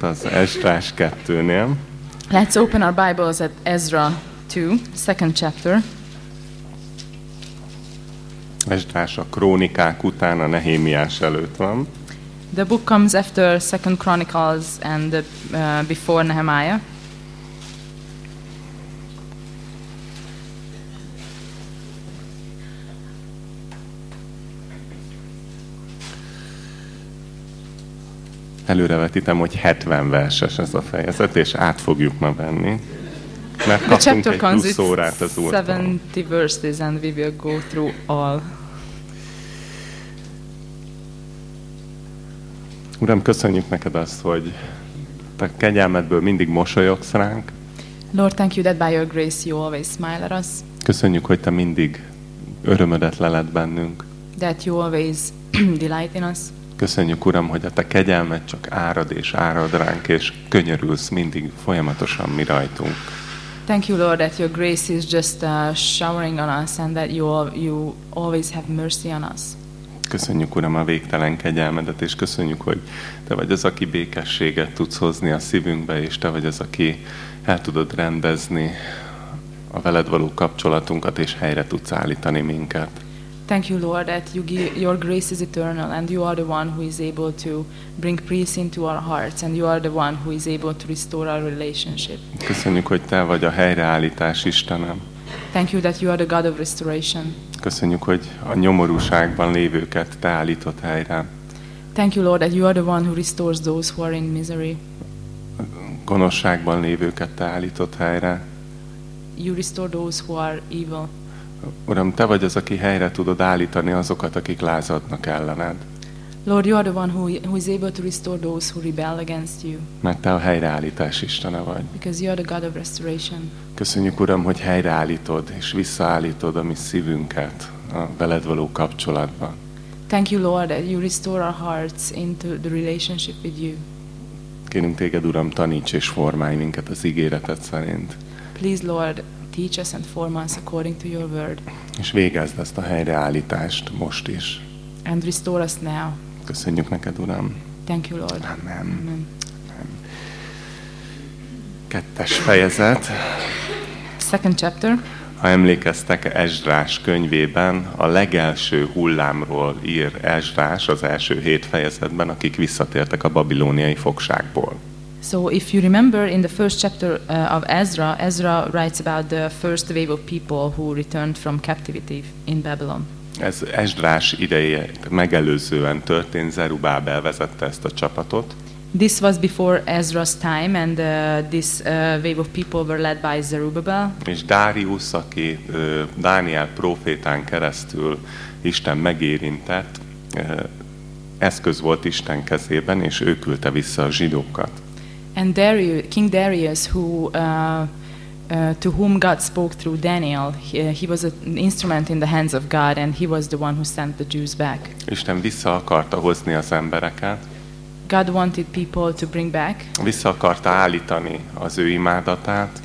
az Esdrás 2-nél. Let's open our Bibles at Ezra 2, second chapter. Esdrás a krónikák után a Nehémiás előtt van. The book comes after Second Chronicles and uh, before Nehemiah. Előrevetítem, hogy 70 verses ez a fejezet, és át fogjuk ma venni. Mert kaptunk egy plusz órát az úrtól. 70 verses and we will go through all. Uram, köszönjük neked azt, hogy te kegyelmedből mindig mosolyogsz ránk. Lord, thank you that by your grace you always smile at us, Köszönjük, hogy te mindig örömödet leled bennünk. that you always delight in us. Köszönjük, Uram, hogy a te kegyelmed csak árad és árad ránk, és könyörülsz mindig folyamatosan mi rajtunk. Thank you, Lord, that your grace is just uh, showering on us and that you, you always have mercy on us. Köszönjük, Uram, a végtelen kegyelmedet, és köszönjük, hogy Te vagy az, aki békességet tudsz hozni a szívünkbe, és Te vagy az, aki el tudod rendezni a veled való kapcsolatunkat, és helyre tudsz állítani minket. Thank you, Lord, that you give, your grace is eternal and you are the one who is able to bring peace into our hearts and you are the one who is able to restore our relationship. Köszönjük, hogy Te vagy a helyreállítás Istenem. Thank you that you are the God of restoration. Köszönjük, hogy a nyomorúságban lévőket Te állítod helyre. Thank you, Lord, that you are the one who restores those who are in misery. A gonoszságban lévőket Te állítod helyre. You restore those who are evil. Uram, Te vagy az, aki helyre tudod állítani azokat, akik lázadnak ellened. Lord, you are the one who, who is able to restore those who rebel against you Mert Te a helyreállítás Istene vagy. because you are the God of restoration. Köszönjük, Uram, hogy helyreállítod és visszaállítod a mi szívünket a veled való kapcsolatban. Thank you, Lord, that you restore our hearts into the relationship with you. Kérünk Téged, Uram, taníts és formálj minket az ígéretet szerint. Please, Lord, teach us and form us according to your word És végezd ezt a helyreállítást most is. and restore us now. Köszönjük neked, Uram. Thank you, Lord. Amen. Amen. Kettes fejezet. Second chapter. Ha emlékeztek, Esdrás könyvében a legelső hullámról ír Esdrás az első hét fejezetben, akik visszatértek a babilóniai fogságból. So, if you remember, in the first chapter uh, of Ezra, Ezra writes about the first wave of people who returned from captivity in Babylon. Ez Esdrás ideje megelőzően történt, Zerubábel vezette ezt a csapatot, This was before Ezra's time, and uh, this uh, wave of people were led by Zerubbabel. és Dárius, aki ö, Dániel profétán keresztül Isten megérintett, ö, eszköz volt Isten kezében, és ő küldte vissza a zsidókat. And Darius, King Darius, who uh, uh, to whom God spoke through Daniel, he, he was an instrument in the hands of God, and he was the one who sent the Jews back. Isten vissza akarta hozni az embereket, God wanted people to bring back. vissza akarta állítani az ő imádatát,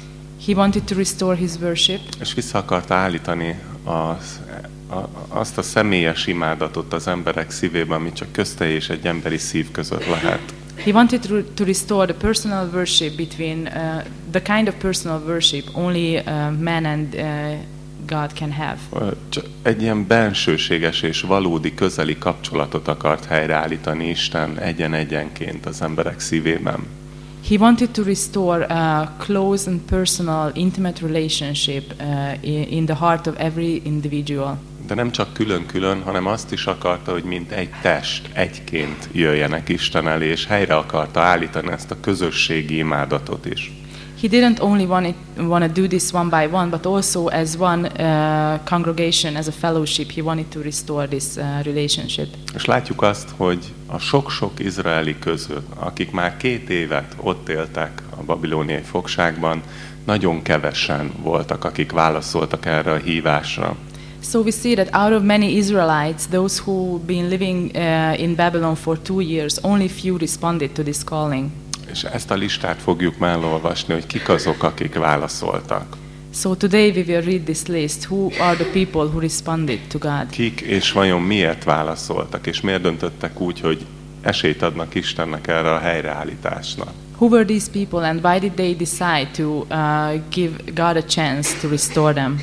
He wanted to restore his worship, és vissza akarta állítani az, a, azt a személyes imádatot az emberek szívében, ami csak közte és egy emberi szív között lehet. He wanted to, to restore the personal worship between uh, the kind of personal worship only uh, man and uh, God can have. Egy ilyen bensőséges és valódi közeli kapcsolatot akart helyreállítani Isten egyen-egyenként az emberek szívében. He wanted to restore a close and personal, intimate relationship uh, in the heart of every individual. De nem csak külön-külön, hanem azt is akarta, hogy mint egy test, egyként jöjjenek Isten elé, és helyre akarta állítani ezt a közösségi imádatot is. He didn't only want, it, want to do this one by one, but also as one uh, congregation, as a fellowship, he wanted to restore this uh, relationship. És látjuk azt, hogy a sok-sok izraeli közül, akik már két évet ott éltek a babilóniai fogságban, nagyon kevesen voltak, akik válaszoltak erre a hívásra. So we see that out of many Israelites, those who've been living uh, in Babylon for two years, only few responded to this calling. És ezt a listát fogjuk már hogy kik azok, akik válaszoltak. So today we will read this list. Who are the people who responded to God? Kik és vajon miért válaszoltak, és miért döntöttek úgy, hogy esélyt adnak Istennek erre a helyreállításnak. Who were these people and why did they decide to uh, give God a chance to restore them?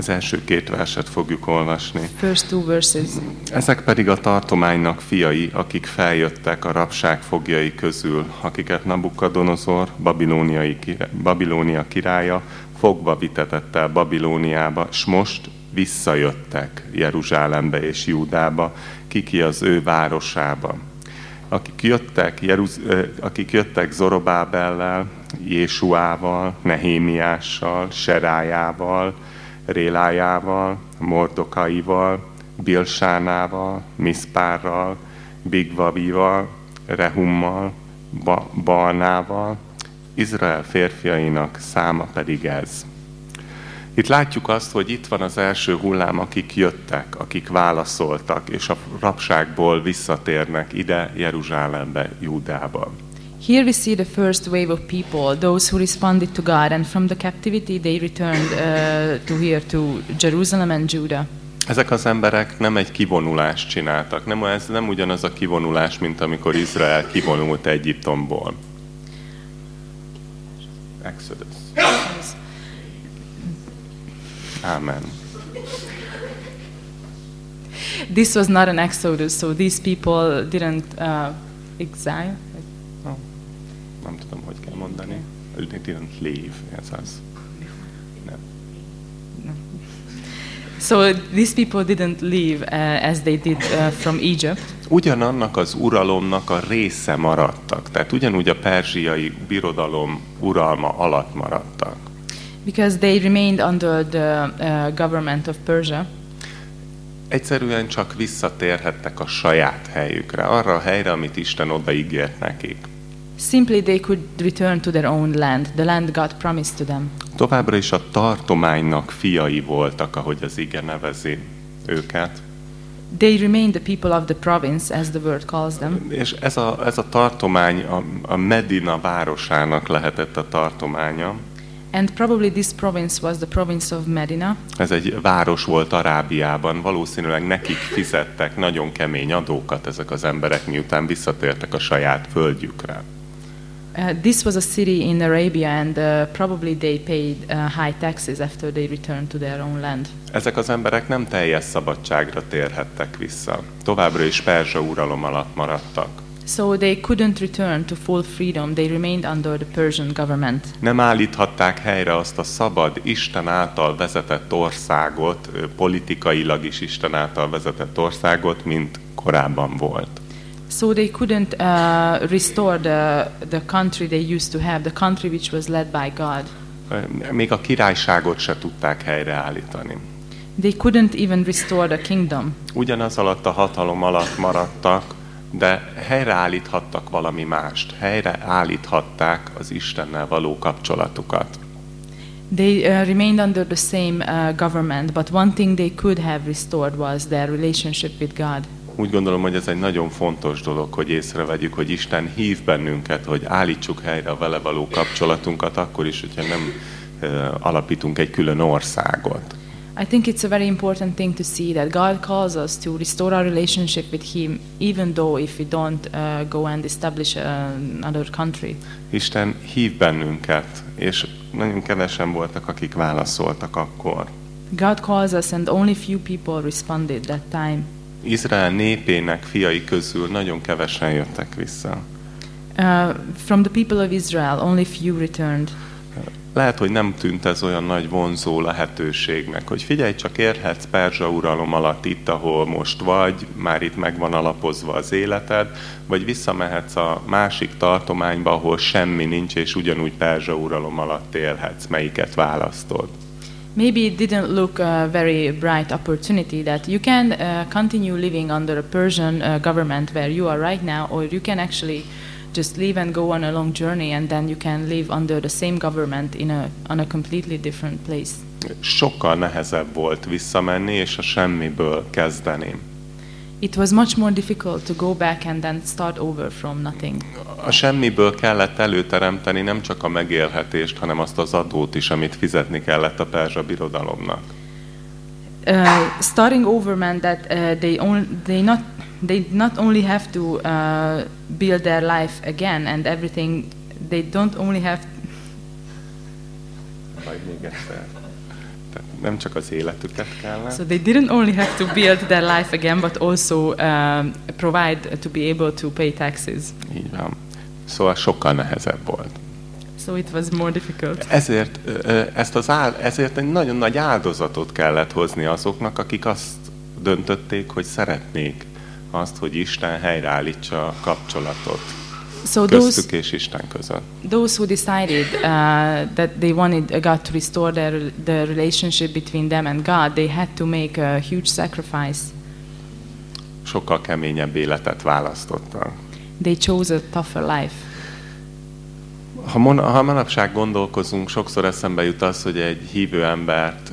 Az első két verset fogjuk olvasni. First two verses. Ezek pedig a tartománynak fiai, akik feljöttek a rabság fogjai közül, akiket Nabukadonozor, babilóniai Babilónia királya, fogva vitetett el Babilóniába, s most visszajöttek Jeruzsálembe és Júdába, kiki az ő városába. Akik jöttek, Jeruz- akik jöttek Zorobábellel, Jésuával, Nehémiással, Serájával, Rélájával, Mordokaival, Bilsánával, Miszpárral, Bigvavival, Rehummal, ba- Balnával, Izrael férfiainak száma pedig ez. Itt látjuk azt, hogy itt van az első hullám, akik jöttek, akik válaszoltak, és a rabságból visszatérnek ide Jeruzsálembe, Júdába. Here we see the first wave of people, those who responded to God, and from the captivity they returned uh, to here, to Jerusalem and Judah. Ezek az emberek nem egy kivonulást csináltak, nem, ez nem ugyanaz a kivonulás, mint amikor Izrael kivonult Egyiptomból. Exodus. Amen. This was not an exodus, so these people didn't uh, exile. Oh, nem tudom, hogy kell mondani. They didn't leave, ez az. Nem. So these people didn't leave uh, as they did uh, from Egypt. Ugyanannak az uralomnak a része maradtak. Tehát ugyanúgy a perzsiai birodalom uralma alatt maradtak. Because they remained under the uh, government of Persia. Egyszerűen csak visszatérhettek a saját helyükre, arra a helyre, amit Isten odaígért nekik. Simply they could return to their own land, the land God promised to them. Továbbra is a tartománynak fiai voltak, ahogy az ige nevezi őket. They remained the people of the province, as the word calls them. És ez a, ez a tartomány a, a Medina városának lehetett a tartománya. And probably this province was the province of Medina. Ez egy város volt Arábiában, valószínűleg nekik fizettek nagyon kemény adókat ezek az emberek, miután visszatértek a saját földjükre. Uh, this was a city in Arabia, and uh, probably they paid uh, high taxes after they returned to their own land. Ezek az emberek nem teljes szabadságra térhettek vissza. Továbbra is Perzsa uralom alatt maradtak. So they couldn't return to full freedom. They remained under the Persian government. Nem állíthatták helyre azt a szabad, Isten által vezetett országot, politikailag is Isten által vezetett országot, mint korábban volt. So they couldn't uh, restore the, the country they used to have, the country which was led by God. Még a királyságot se tudták helyreállítani. They couldn't even restore the kingdom. Ugyanaz alatt a hatalom alatt maradtak, de helyreállíthattak valami mást. Helyreállíthatták az Istennel való kapcsolatukat. They uh, remained under the same uh, government, but one thing they could have restored was their relationship with God. Úgy gondolom, hogy ez egy nagyon fontos dolog, hogy észrevegyük, hogy Isten hív bennünket, hogy állítsuk helyre a vele való kapcsolatunkat, akkor is, hogyha nem alapítunk egy külön országot. I think it's a very important thing to see that God calls us to restore our relationship with Him, even though if we don't uh, go and establish uh, another country. Isten hív bennünket, és nagyon kevesen voltak, akik válaszoltak akkor. God calls us, and only few people responded that time. Izrael népének fiai közül nagyon kevesen jöttek vissza. Uh, from the people of Israel, only few returned. Lehet, hogy nem tűnt ez olyan nagy vonzó lehetőségnek, hogy figyelj, csak érhetsz Perzsa uralom alatt itt, ahol most vagy, már itt meg van alapozva az életed, vagy visszamehetsz a másik tartományba, ahol semmi nincs, és ugyanúgy Perzsa uralom alatt élhetsz, melyiket választod. Maybe it didn't look a very bright opportunity that you can uh, continue living under a Persian uh, government where you are right now, or you can actually just leave and go on a long journey, and then you can live under the same government in a on a completely different place. Sokkal nehezebb volt visszamenni, és a semmiből kezdeni. It was much more difficult to go back and then start over from nothing. A semmiből kellett előteremteni nem csak a megélhetést, hanem azt az adót is, amit fizetni kellett a Perzsa birodalomnak. Uh, starting over meant that uh, they, on, they, not, they not only have to uh, build their life again and everything, they don't only have Vagy még egyszer. Nem csak az életüket kellene, So they didn't only have to build their life again, but also um, provide to be able to pay taxes. így van. Szóval sokkal nehezebb volt. So it was more difficult. Ezért, ezt az áld, ezért egy nagyon nagy áldozatot kellett hozni azoknak, akik azt döntötték, hogy szeretnék azt, hogy Isten helyreállítsa a kapcsolatot So those és Isten között. those who decided uh, that they wanted God to restore their the relationship between them and God, they had to make a huge sacrifice. Sokkal keményebb életet választottak. They chose a tougher life. Ha, mon, ha manapság gondolkozunk, sokszor eszembe jut az, hogy egy hívő embert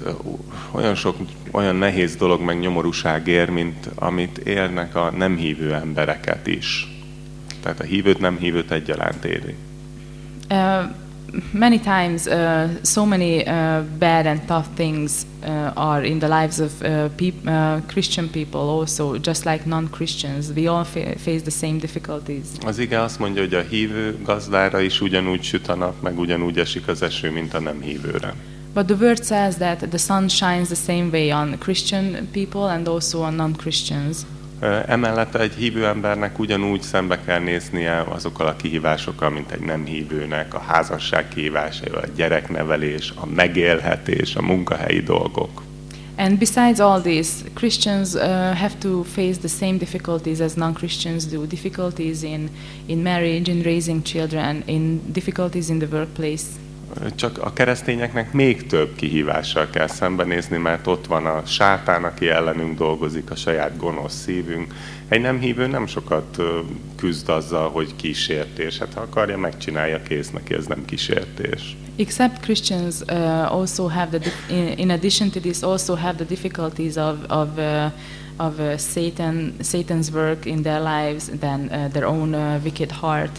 olyan sok, olyan nehéz dolog meg nyomorúság ér, mint amit érnek a nem hívő embereket is. Tehát a hívőt, nem hívőt egyaránt éri. Uh, many times, uh, so many uh, bad and tough things uh, are in the lives of uh, peop- uh, Christian people, also, just like non Christians. We all fa- face the same difficulties. Az ige azt mondja, hogy a hívő gazdára is ugyanúgy süt a nap, meg ugyanúgy esik az eső, mint a nem hívőre. But the word says that the sun shines the same way on Christian people and also on non Christians. Ö, Emellett egy hívő embernek ugyanúgy szembe kell néznie azokkal a kihívásokkal, mint egy nem hívőnek, a házasság kihívásaival, a gyereknevelés, a megélhetés, a munkahelyi dolgok. And besides all this, Christians uh, have to face the same difficulties as non Christians do difficulties in, in marriage, in raising children, in difficulties in the workplace. Csak a keresztényeknek még több kihívással kell szembenézni, mert ott van a sátán, aki ellenünk dolgozik, a saját gonosz szívünk. Egy nem hívő nem sokat küzd azzal, hogy kísértés. Hát ha akarja, megcsinálja, kész neki, ez nem kísértés. Except Christians uh, also have the, in addition to this, also have the difficulties of, of, uh, of uh, Satan, Satan's work in their lives, than uh, their own uh, wicked heart.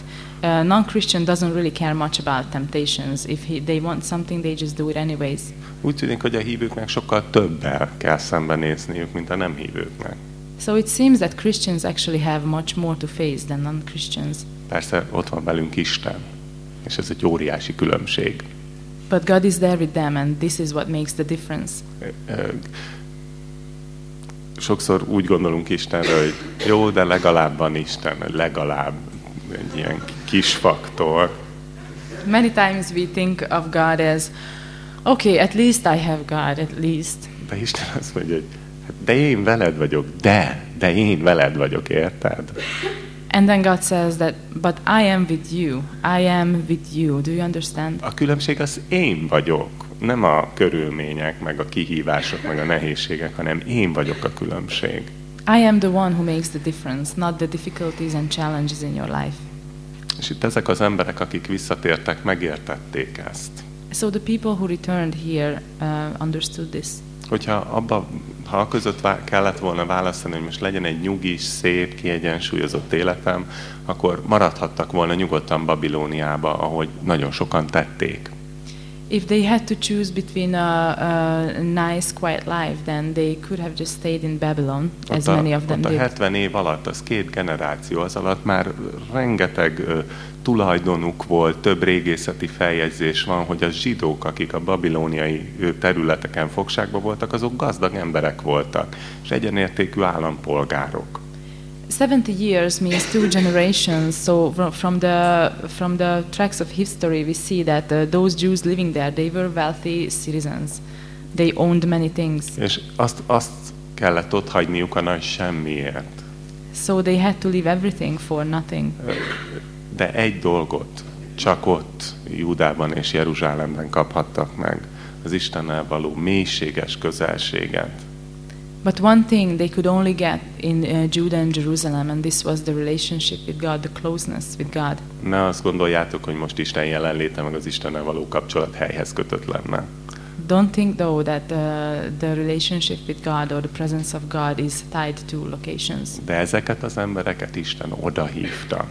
Uh, non-Christian doesn't really care much about temptations. If he, they want something, they just do it anyways. Úgy tűnik, hogy a hívőknek sokkal többel kell szembenézniük, mint a nem hívőknek. So it seems that Christians actually have much more to face than non-Christians. Persze ott van velünk Isten, és ez egy óriási különbség. But God is there with them, and this is what makes the difference. Ö, Sokszor úgy gondolunk Istenre, hogy jó, de legalább van Isten, legalább egy ilyen kis faktor. Many times we think of God as, okay, at least I have God, at least. De Isten azt mondja, hogy hát de én veled vagyok, de, de én veled vagyok, érted? And then God says that, but I am with you. I am with you. Do you understand? A különbség az én vagyok, nem a körülmények, meg a kihívások, meg a nehézségek, hanem én vagyok a különbség. I am the one who makes the difference, not the difficulties and challenges in your life. És itt ezek az emberek, akik visszatértek, megértették ezt. So the people who returned here uh, understood this. Hogyha abba, ha a között kellett volna választani, hogy most legyen egy nyugis, szép, kiegyensúlyozott életem, akkor maradhattak volna nyugodtan Babilóniába, ahogy nagyon sokan tették. If they had to choose between a, a nice, quiet life, then they could have just stayed in Babylon, as Ott a, many of them ott a did. 70 év alatt, az két generáció, az alatt már rengeteg ö, tulajdonuk volt, több régészeti feljegyzés van, hogy a zsidók, akik a babilóniai területeken fogságban voltak, azok gazdag emberek voltak, és egyenértékű állampolgárok. 70 years means two generations. So fro- from the from the tracks of history, we see that uh, those Jews living there, they were wealthy citizens. They owned many things. És azt, azt kellett ott hagyniuk a nagy semmiért. So they had to leave everything for nothing. De egy dolgot csak ott, Júdában és Jeruzsálemben kaphattak meg, az Istennel való mélységes közelséget. But one thing they could only get in uh, Judah and Jerusalem, and this was the relationship with God, the closeness with God. Ne azt gondoljátok, hogy most Isten jelenléte meg az Istennel való kapcsolat helyhez kötött lenne. Don't think though that uh, the relationship with God or the presence of God is tied to locations. De ezeket az embereket Isten oda hívta,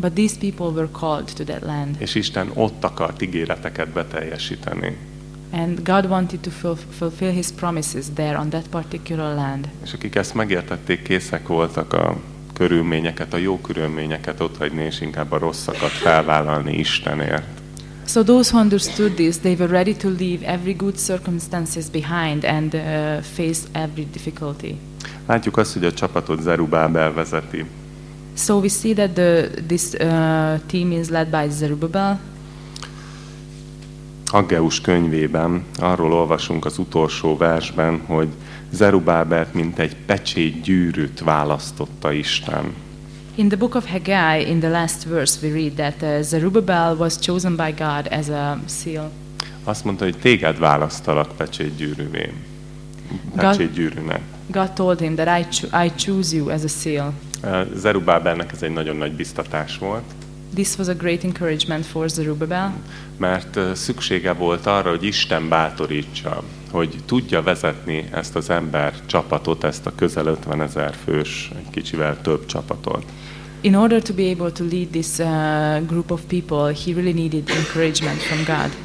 But these people were called to that land. és Isten ott akart ígéreteket beteljesíteni. And God wanted to ful- fulfill his promises there on that particular land. És akik ezt megértették, készek voltak a körülményeket, a jó körülményeket otthagyni, és inkább a rosszakat felvállalni Istenért. So those who understood this, they were ready to leave every good circumstances behind and uh, face every difficulty. Látjuk azt, hogy a csapatot Zerubábel vezeti. So we see that the, this uh, team is led by Zerubbabel. Aggeus könyvében arról olvasunk az utolsó versben, hogy Zerubábelt mint egy pecsét gyűrűt választotta Isten. In the book of Haggai, in the last verse, we read that uh, Zerubbabel was chosen by God as a seal. Azt mondta, hogy téged választalak pecsét gyűrűvé. Pecsét gyűrűnek. God told him that I, cho- I choose you as a seal. Zerubábelnek ez egy nagyon nagy biztatás volt, This was a great encouragement for Zerubbabel mert szüksége volt arra, hogy Isten bátorítsa, hogy tudja vezetni ezt az ember csapatot, ezt a közel 50 ezer fős, egy kicsivel több csapatot. In order to be able to lead this uh, group of people, he really needed encouragement from God.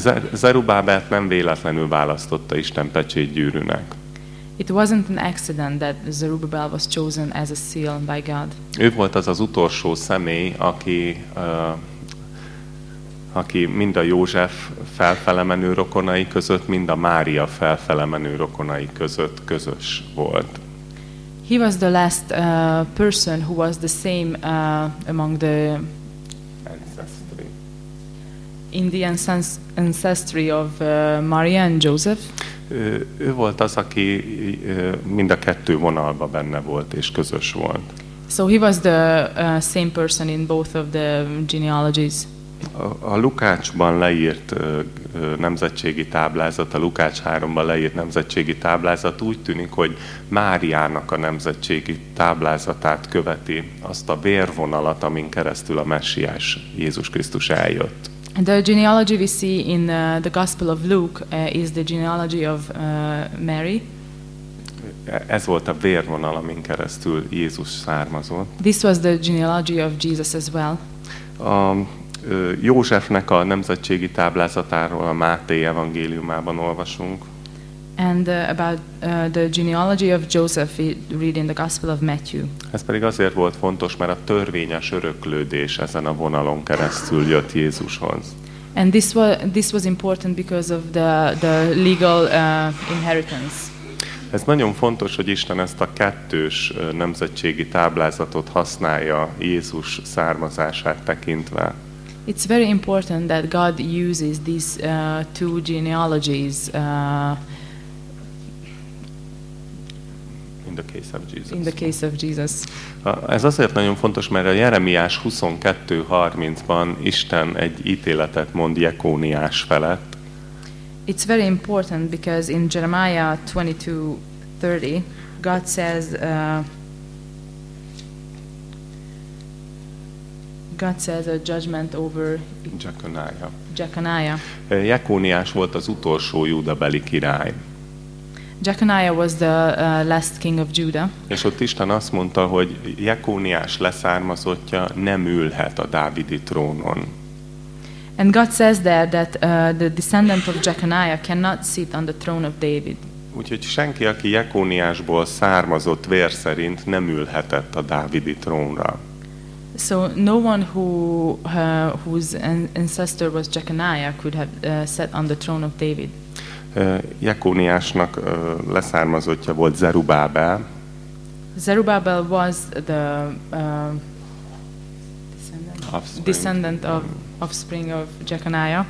Zer- Zerubábelt nem véletlenül választotta Isten pecsét gyűrűnek. It wasn't an accident that Zerubbabel was chosen as a seal by God. Ő volt az az utolsó személy, aki, uh, aki mind a József felfele menő rokonai között, mind a Mária felfele menő rokonai között közös volt. He was the last uh, person who was the same uh, among the Ancestry. in the ancest- ancestry of uh, Maria and Joseph. Ő, ő volt az, aki mind a kettő vonalba benne volt és közös volt. So he was the uh, same person in both of the genealogies. A, a Lukácsban leírt ö, nemzetségi táblázat, a Lukács 3-ban leírt nemzetségi táblázat úgy tűnik, hogy Máriának a nemzetségi táblázatát követi azt a vérvonalat, amin keresztül a messiás Jézus Krisztus eljött. The genealogy we see in uh, the Gospel of Luke uh, is the genealogy of uh, Mary. Ez volt a vérvonal, amin keresztül Jézus származott. This was the genealogy of Jesus as well. A Józsefnek a nemzetségi táblázatáról a Máté evangéliumában olvasunk. And uh, about uh, the genealogy of Joseph, we read in the Gospel of Matthew. Ez pedig azért volt fontos, mert a törvényes öröklődés ezen a vonalon keresztül jött Jézushoz. And this was, this was important because of the, the legal uh, inheritance. Ez nagyon fontos, hogy Isten ezt a kettős ö, nemzetségi táblázatot használja Jézus származását tekintve. It's very important that God uses these uh, two genealogies uh, In the case of Jesus. in the case of Jesus. Ez azért nagyon fontos, mert a Jeremiás 22.30-ban Isten egy ítéletet mond Jekóniás felett, It's very important because in Jeremiah 22:30, God says, uh, God says a judgment over Jekoniah. Jeconiah. Jekóniás volt az utolsó júdabeli király. Jeconiah was the uh, last king of Judah, És ott Isten azt mondta, hogy Jekóniás leszármazottja nem ülhet a dávidi trónon. and God says there that uh, the descendant of Jeconiah cannot sit on the throne of David. Úgyhogy senki, aki Jekóniásból származott vér szerint nem ülhetett a dávidi trónra. So no one who uh, whose an- ancestor was Jeconiah could have uh, sat on the throne of David. Jekóniásnak leszármazottja volt Zerubábel, Zerubbabel was the uh, descendant, Offspring. descendant of offspring of Jeconiah.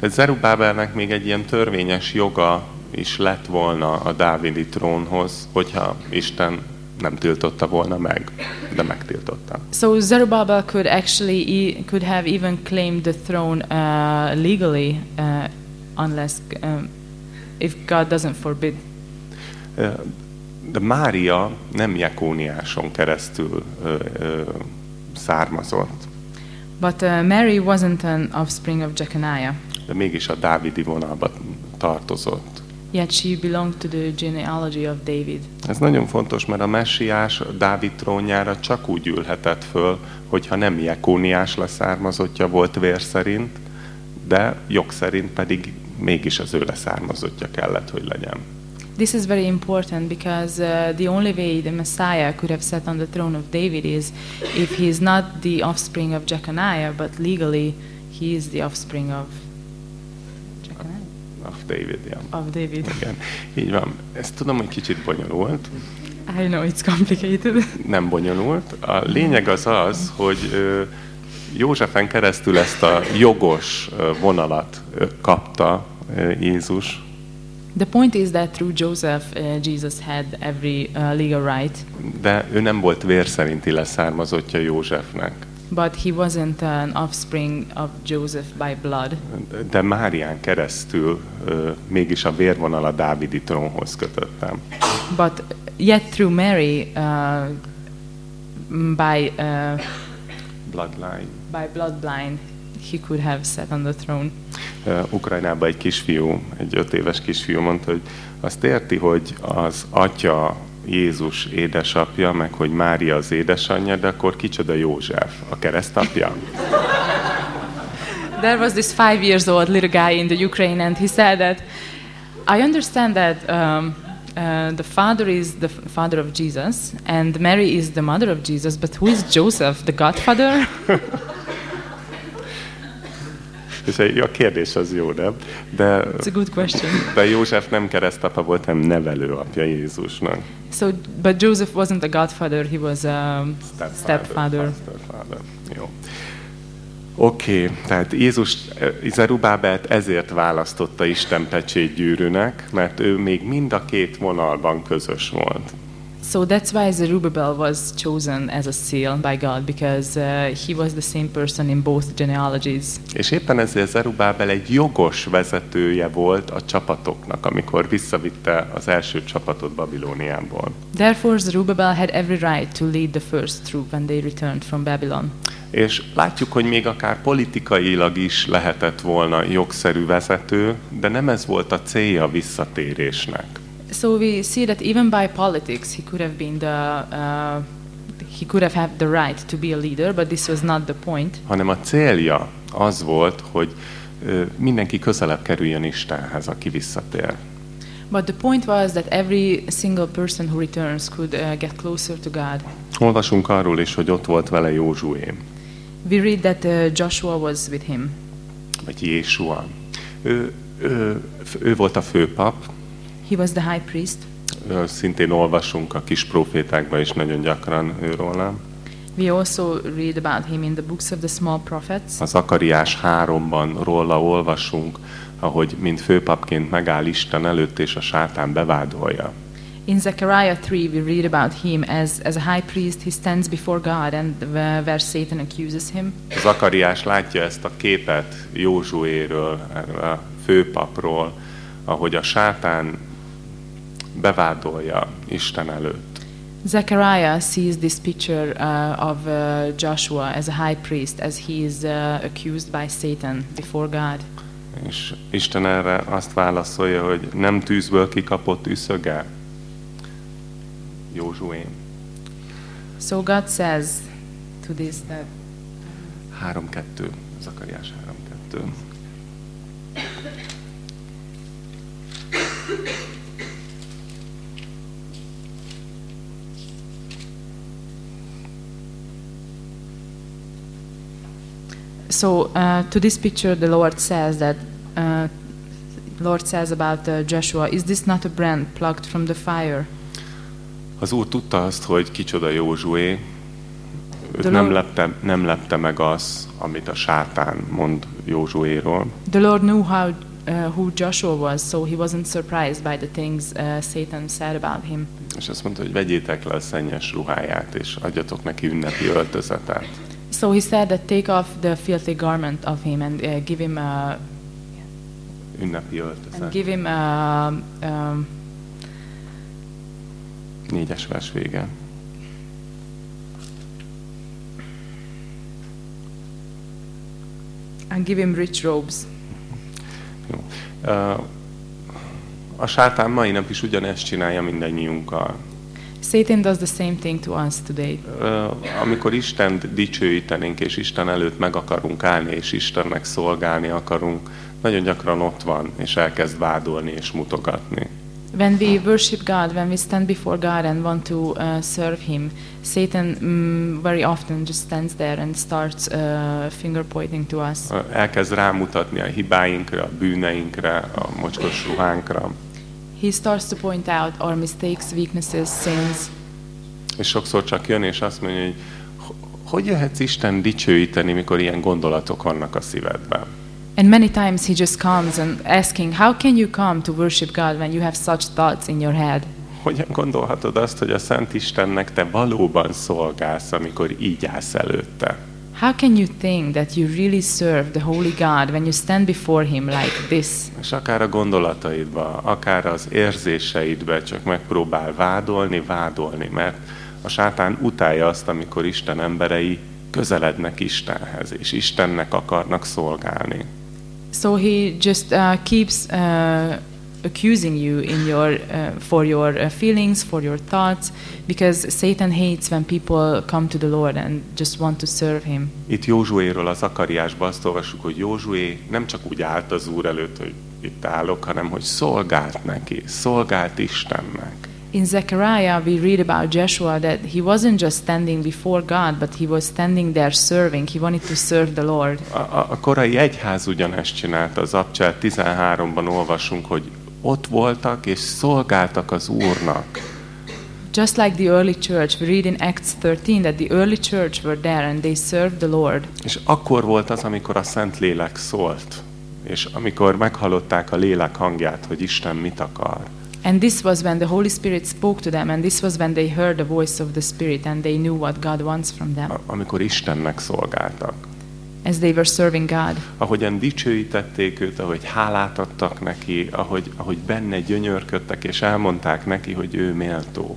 Tehát Zerubábelnek még egy ilyen törvényes joga is lett volna a dávidi trónhoz, hogyha Isten nem tiltotta volna meg, de megtiltotta. So Zerubbabel could actually e- could have even claimed the throne uh, legally, uh, unless um, if God doesn't forbid. De Mária nem Jekóniáson keresztül ö, ö, származott, But uh, Mary wasn't an offspring of Jeconiah, de mégis a dávidi vonalba tartozott. yet she belonged to the genealogy of David. Ez nagyon fontos, mert a messiás Dávid trónjára csak úgy ülhetett föl, hogyha nem Jekóniás leszármazottja volt vér szerint, de jog szerint pedig mégis az ő leszármazottja kellett, hogy legyen. This is very important because uh, the only way the Messiah could have sat on the throne of David is if he is not the offspring of Jeconiah, but legally he is the offspring of Jeconiah? Of David, ja. Of David. Igen, így van. Ezt tudom, hogy kicsit bonyolult, I know it's complicated. nem bonyolult. A lényeg az az, hogy Józsefen keresztül ezt a jogos vonalat kapta ö, Jézus, The point is that through Joseph, uh, Jesus had every uh, legal right, de ő nem volt vér szerinti leszármazottja Józsefnek. but he wasn't an offspring of Joseph by blood. De Márián keresztül ö, mégis a vérvonal a Dávidi trónhoz kötöttem. But yet through Mary, uh, by uh, Bloodline. by bloodline, he could have sat on the throne. Ukrajnában egy kisfiú, egy öt éves kisfiú mondta, hogy azt érti, hogy az atya Jézus édesapja, meg hogy Mária az édesanyja, de akkor kicsoda József, a keresztapja? There was this five years old little guy in the Ukraine, and he said that I understand that um, uh, the father is the father of Jesus, and Mary is the mother of Jesus, but who is Joseph, the godfather? És a kérdés az jó, nem? De, It's a good question. de József nem keresztapa volt, hanem nevelőapja Jézusnak. So, but Joseph wasn't a godfather; he was a stepfather. Stepfather. Jó. Oké, okay, tehát Jézus eh, Zerubábelt ezért választotta Isten pecsétgyűrűnek, mert ő még mind a két vonalban közös volt. So that's why Zerubbabel was chosen as a seal by God because uh, he was the same person in both genealogies. És éppen ezért Zerubábel egy jogos vezetője volt a csapatoknak, amikor visszavitte az első csapatot Babilóniából. Therefore, Zerubbabel had every right to lead the first troop when they returned from Babylon. És látjuk, hogy még akár politikailag is lehetett volna jogszerű vezető, de nem ez volt a célja a visszatérésnek. So we see that even by politics, he could have been the uh, he could have had the right to be a leader, but this was not the point. hanem a célja az volt, hogy mindenki közelebb kerüljön Istenhez, aki visszatér. But the point was that every single person who returns could uh, get closer to God. Olvasunk arról is, hogy ott volt vele Józsué, We read that uh, Joshua was with him. vagy Jésua. Ő, ő, ő volt a főpap, He was the high priest. Szintén olvasunk a kis profétákban is nagyon gyakran őróla. We also read about him in the books of the small prophets. Az Akariás 3-ban róla olvasunk, ahogy mint főpapként megáll Isten előtt, és a sátán bevádolja. In Zechariah 3, we read about him as, as a high priest. He stands before God, and where, Satan accuses him. Az Akariás látja ezt a képet Józsuéről, a főpapról, ahogy a sátán bevádolja Isten előtt. Zechariah sees this picture uh, of uh, Joshua as a high priest, as he is uh, accused by Satan before God. És Isten erre azt válaszolja, hogy nem tűzből kikapott üszöge, Józsué. So God says to this that 3-2, Zakariás 3-2. So uh, to this picture, the Lord says that uh, Lord says about uh, Joshua, "Is this not a brand plucked from the fire?" Az úr tudta azt, hogy kicsoda Józsué, őt nem lepte, nem lepte meg az, amit a sátán mond Józsuéról. The Lord knew how uh, who Joshua was, so he wasn't surprised by the things uh, Satan said about him. És azt mondta, hogy vegyétek le a szennyes ruháját, és adjatok neki ünnepi öltözetet. So he said that take off the filthy garment of him and uh, give him uh, Ünnepi and öltözet. give him uh, um, Négyes vers vége. and give him rich robes. Jó. Ö, A sátán mai nap is ugyanezt csinálja mindannyiunkkal. Satan does the same thing to us today. Amikor Istent dicsőítenénk, és Isten előtt meg akarunk állni, és Istennek szolgálni akarunk, nagyon gyakran ott van, és elkezd vádolni és mutogatni. When we worship God, when we stand before God and want to uh, serve Him, Satan mm, very often just stands there and starts uh, finger pointing to us. Elkezd rámutatni a hibáinkra, a bűneinkre, a mocskos ruhánkra. He starts to point out our mistakes, weaknesses, sins. És sokszor csak jön és azt mondja, hogy hogy jöhetsz Isten dicsőíteni, mikor ilyen gondolatok vannak a szívedben? And many times he just comes and asking, how can you come to worship God when you have such thoughts in your head? Hogyan gondolhatod azt, hogy a Szent Istennek te valóban szolgálsz, amikor így állsz előtte? How can you think that you really serve the Holy God when you stand before Him like this? És akár a gondolataidba, akár az érzéseidbe csak megpróbál vádolni, vádolni, mert a sátán utálja azt, amikor Isten emberei közelednek Istenhez, és Istennek akarnak szolgálni. So he just uh, keeps uh, accusing you in your uh, for your uh, feelings, for your thoughts, because Satan hates when people come to the Lord and just want to serve Him. Itt Józsuéről az Akariásban azt olvassuk, hogy Józsué nem csak úgy állt az Úr előtt, hogy itt állok, hanem hogy szolgált neki, szolgált Istennek. In Zechariah, we read about Joshua that he wasn't just standing before God, but he was standing there serving. He wanted to serve the Lord. A, a, korai egyház ugyanezt csinálta, az Abcsel 13-ban olvasunk, hogy ott voltak és szolgáltak az Úrnak. Just like the early church, we read in Acts 13 that the early church were there and they served the Lord. És akkor volt az, amikor a Szent Lélek szólt, és amikor meghallották a lélek hangját, hogy Isten mit akar. And this was when the Holy Spirit spoke to them, and this was when they heard the voice of the Spirit and they knew what God wants from them amikor Istennek szolgáltak. As they were serving God. Ahogyan dicsőítették őt, ahogy hálát adtak neki, ahogy, ahogy benne gyönyörködtek, és elmondták neki, hogy ő méltó.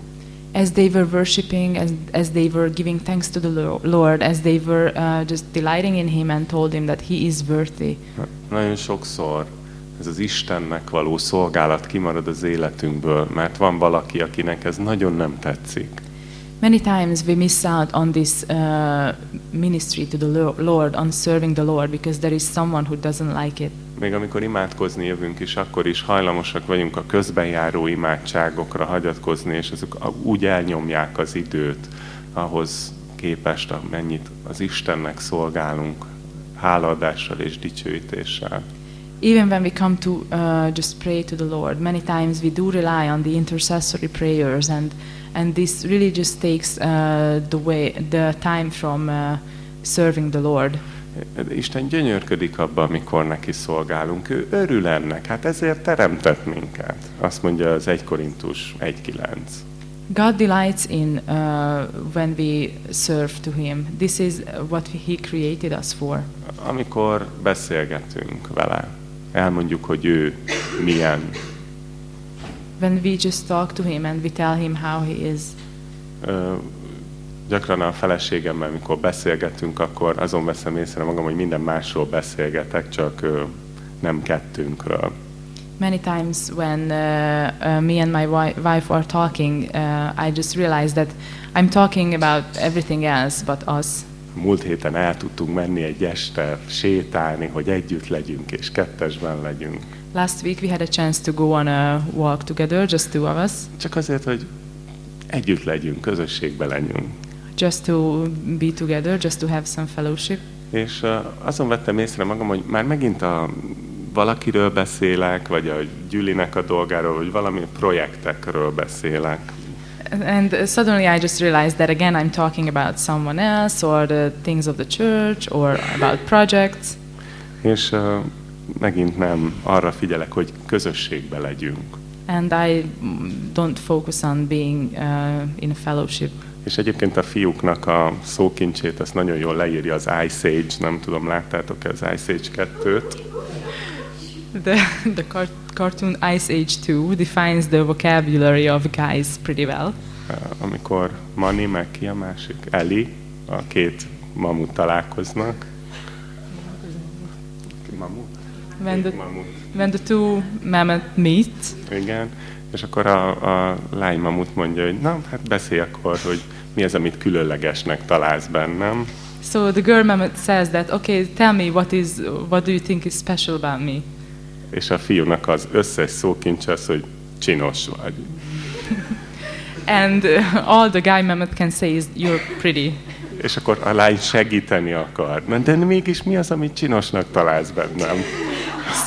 As they were worshiping, as, as they were giving thanks to the Lo- Lord, as they were uh, just delighting in Him and told Him that He is worthy. Nagyon sokszor ez az Istennek való szolgálat kimarad az életünkből, mert van valaki, akinek ez nagyon nem tetszik. Many times we miss out on this uh, ministry to the Lo- Lord, on serving the Lord, because there is someone who doesn't like it. Még amikor imádkozni jövünk is, akkor is hajlamosak vagyunk a közbenjáró imádságokra hagyatkozni, és azok úgy elnyomják az időt ahhoz képest, amennyit az Istennek szolgálunk hálaadással és dicsőítéssel. Even when we come to uh, just pray to the Lord, many times we do rely on the intercessory prayers, and and this really just takes uh, the way the time from uh, serving the Lord. Isten gyönyörködik abban, amikor neki szolgálunk. Ő örül ennek, hát ezért teremtett minket. Azt mondja az 1 Korintus 1.9. God delights in uh, when we serve to Him. This is what He created us for. Amikor beszélgetünk vele, elmondjuk, hogy ő milyen, When we just talk to Him and we tell Him how He is. Ö, gyakran a feleségemmel, mikor beszélgetünk, akkor azon veszem észre magam, hogy minden másról beszélgetek, csak ö, nem kettőnkről. Many times when uh, uh, me and my wi- wife are talking, uh, I just realize that I'm talking about everything else but us. Múlt héten el tudtunk menni egy este sétálni, hogy együtt legyünk és kettesben legyünk. Last week we had a chance to go on a walk together, just two of us, Csak azért, hogy együtt legyünk, közösségben legyünk. just to be together, just to have some fellowship. És uh, azon vettem észre magam, hogy már megint a valakiről beszélek, vagy a Gyülinek a dolgáról, vagy valami projektekről beszélek. And uh, suddenly I just realized that again I'm talking about someone else or the things of the church or about projects. És uh, megint nem arra figyelek, hogy közösségbe legyünk. And I don't focus on being uh, in a fellowship. És egyébként a fiúknak a szókincsét, ezt nagyon jól leírja az Ice Age, nem tudom, láttátok-e az Ice Age 2-t? The, the car- cartoon Ice Age 2 defines the vocabulary of guys pretty well. Uh, amikor Mani, meg ki a másik? Eli, a két mamut találkoznak. Mamut? When the, when the two mammoth meet, Igen. És akkor a, a lány mamut mondja, hogy na, hát beszélj akkor, hogy mi az, amit különlegesnek találsz bennem. so the girl mammoth says that, okay, tell me what is, what do you think is special about me? És a fiúnak az összes szókincs az, hogy csinos vagy. And uh, all the guy mammoth can say is, "You're pretty." És akkor a lány segíteni akar. Na, de mégis mi az, amit csinosnak találsz bennem?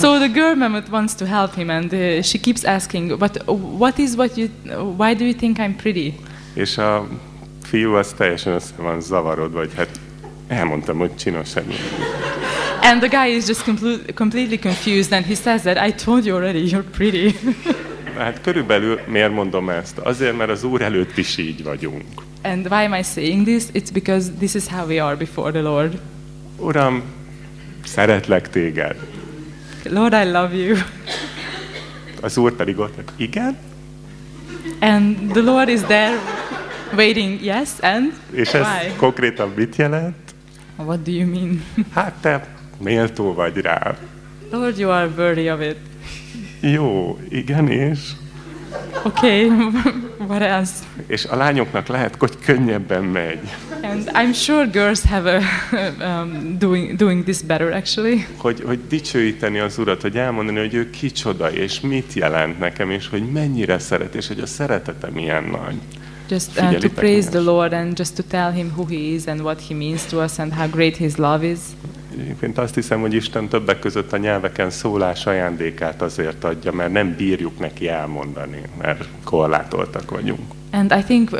So the girl mammoth wants to help him, and uh, she keeps asking, "But uh, what is what you? Why do you think I'm pretty?" És a fiú az teljesen össze van zavarodva, hogy hát elmondtam, hogy csinos vagy. And the guy is just compl- completely confused, and he says that I told you already, you're pretty. Hát körülbelül miért mondom ezt? Azért, mert az Úr előtt is így vagyunk. And why am I saying this? It's because this is how we are before the Lord. Uram, szeretlek téged. Lord, I love you. Az Úr pedig ott, igen? And the Lord is there waiting, yes, and És ez why? konkrétan mit jelent? What do you mean? Hát te méltó vagy rá. Lord, you are worthy of it. Jó, igen, és? Okay, what else? És a lányoknak lehet, hogy könnyebben megy. And I'm sure girls have a, um, doing, doing this better actually. Hogy, hogy dicsőíteni az Urat, hogy elmondani, hogy ő kicsoda, és mit jelent nekem, és hogy mennyire szeret, és hogy a szeretete milyen nagy. Just uh, to praise the. Lord and just to tell him who he is and what he means to us and how great his love is. Egyébként azt hiszem, hogy Isten többek között a nyelveken szólás ajándékát azért adja, mert nem bírjuk neki elmondani, mert korlátoltak vagyunk. And I think uh,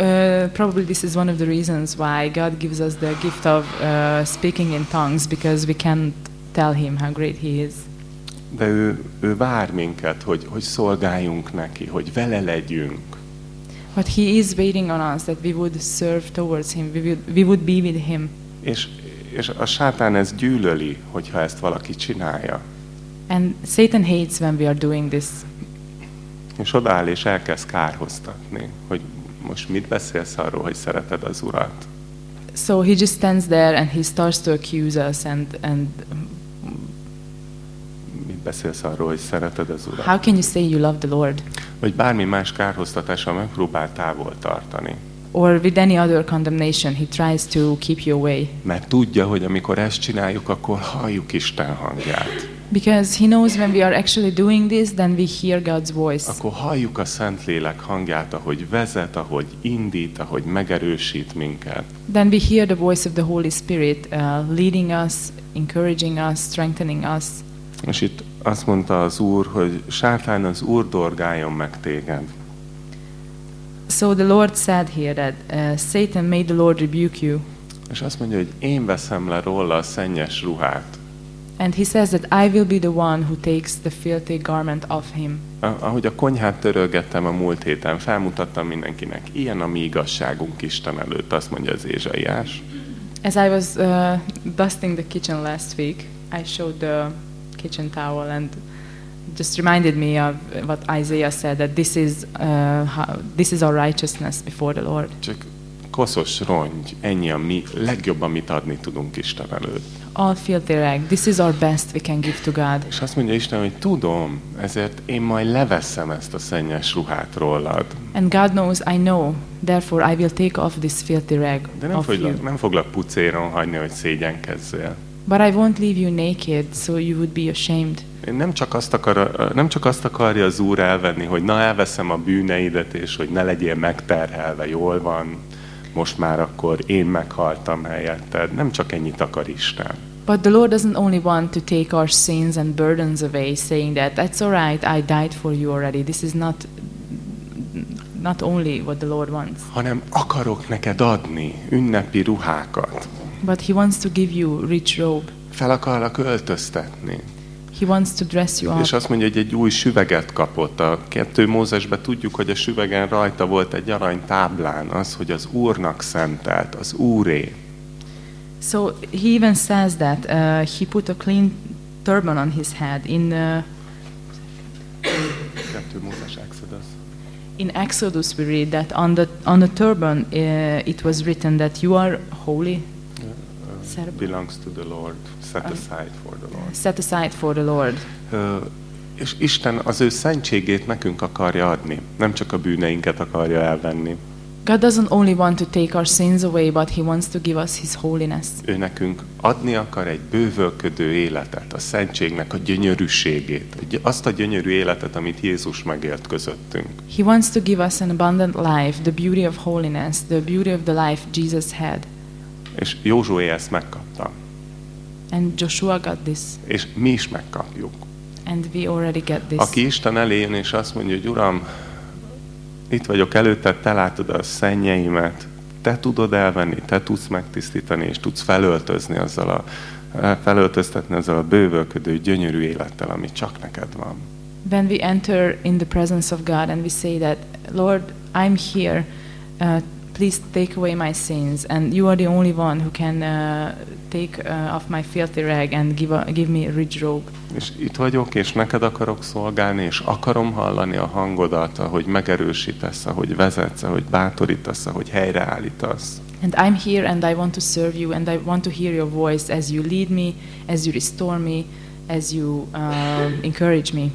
probably this is one of the reasons why God gives us the gift of uh, speaking in tongues because we can't tell him how great he is. De ő, ő vár minket, hogy, hogy szolgáljunk neki, hogy vele legyünk. But he is waiting on us that we would serve towards him, we would, we would be with him. És, és a sátán ezt gyűlöli, hogyha ezt valaki csinálja. And Satan hates when we are doing this. És odaáll és elkezd kárhoztatni, hogy most mit beszélsz arról, hogy szereted az Urat. So he just stands there and he starts to accuse us and, and Mit beszélsz arról, hogy szereted az Urat. how can you say you love the Lord? Vagy bármi más kárhoztatással megpróbál távol tartani. Or with any other condemnation, he tries to keep you away. Mert tudja, hogy amikor ezt csináljuk, akkor halljuk Isten hangját. Because he knows when we are actually doing this, then we hear God's voice. Akkor halljuk a Szentlélek hangját, ahogy vezet, ahogy indít, ahogy megerősít minket. Then we hear the voice of the Holy Spirit uh, leading us, encouraging us, strengthening us. És itt azt mondta az Úr, hogy sátán az Úr dorgáljon meg téged. So the Lord said here that uh, Satan made the Lord rebuke you. És azt mondja, hogy én veszem le róla a szennyes ruhát. And he says that I will be the one who takes the filthy garment off him. Ahogy a konyhát törölgettem a múlt héten, felmutattam mindenkinek, ilyen a mi igazságunk Isten előtt, azt mondja az Ézsaiás. As I was uh, dusting the kitchen last week, I showed the kitchen towel and just reminded me of what Isaiah said that this is uh, how, this is our righteousness before the Lord. Csak koszos rongy, ennyi a mi legjobb, amit adni tudunk Isten előtt. All filthy rag. This is our best we can give to God. És azt mondja Isten, hogy tudom, ezért én majd leveszem ezt a szennyes ruhát rólad. And God knows I know, therefore I will take off this filthy rag De nem of you. foglak, nem foglak pucéron hagyni, hogy szégyenkezzél. But I won't leave you naked, so you would be ashamed. Én nem csak, azt akar, nem csak azt akarja az Úr elvenni, hogy na elveszem a bűneidet, és hogy ne legyél megterhelve, jól van, most már akkor én meghaltam helyetted. Nem csak ennyit akar Isten. But the Lord doesn't only want to take our sins and burdens away, saying that that's all right, I died for you already. This is not not only what the Lord wants, hanem akarok neked adni ünnepi ruhákat. But He wants to give you rich robe. Fel akarlak öltöztetni. He wants to dress you És up. azt mondja, hogy egy új süveget kapott. A kettő Mózesben tudjuk, hogy a süvegen rajta volt egy arany táblán az, hogy az Úrnak szentelt, az Úré. So he even says that uh, he put a clean turban on his head. In uh, in Exodus we read that on the on the turban uh, it was written that you are holy, Uh, belongs to the Lord, set aside for the Lord. set aside for the Lord. Ö, és Isten az ő szentségét nekünk akarja adni, nem csak a bűneinket akarja elvenni. God doesn't only want to take our sins away, but He wants to give us His holiness. Ő nekünk adni akar egy bővölködő életet, a szentségnek a gyönyörűségét, azt a gyönyörű életet, amit Jézus megélt közöttünk. He wants to give us an abundant life, the beauty of holiness, the beauty of the life Jesus had. És Józsué ezt megkapta. And Joshua got this, És mi is megkapjuk. and we already get this. Aki Isten elé jön, és azt mondja, hogy Uram, itt vagyok előtted, te látod a szennyeimet, te tudod elvenni, te tudsz megtisztítani, és tudsz felöltözni azzal a, felöltöztetni azzal a bővölködő, gyönyörű élettel, ami csak neked van. When we enter in the presence of God and we say that, Lord, I'm here, uh, please take away my sins, and you are the only one who can uh, take uh, off my filthy rag and give, a, give me a rich robe. És itt vagyok, és neked akarok szolgálni, és akarom hallani a hangodat, ahogy megerősítesz, ahogy vezetsz, ahogy bátorítasz, ahogy helyreállítasz. And I'm here and I want to serve you and I want to hear your voice as you lead me, as you restore me, as you uh, encourage me.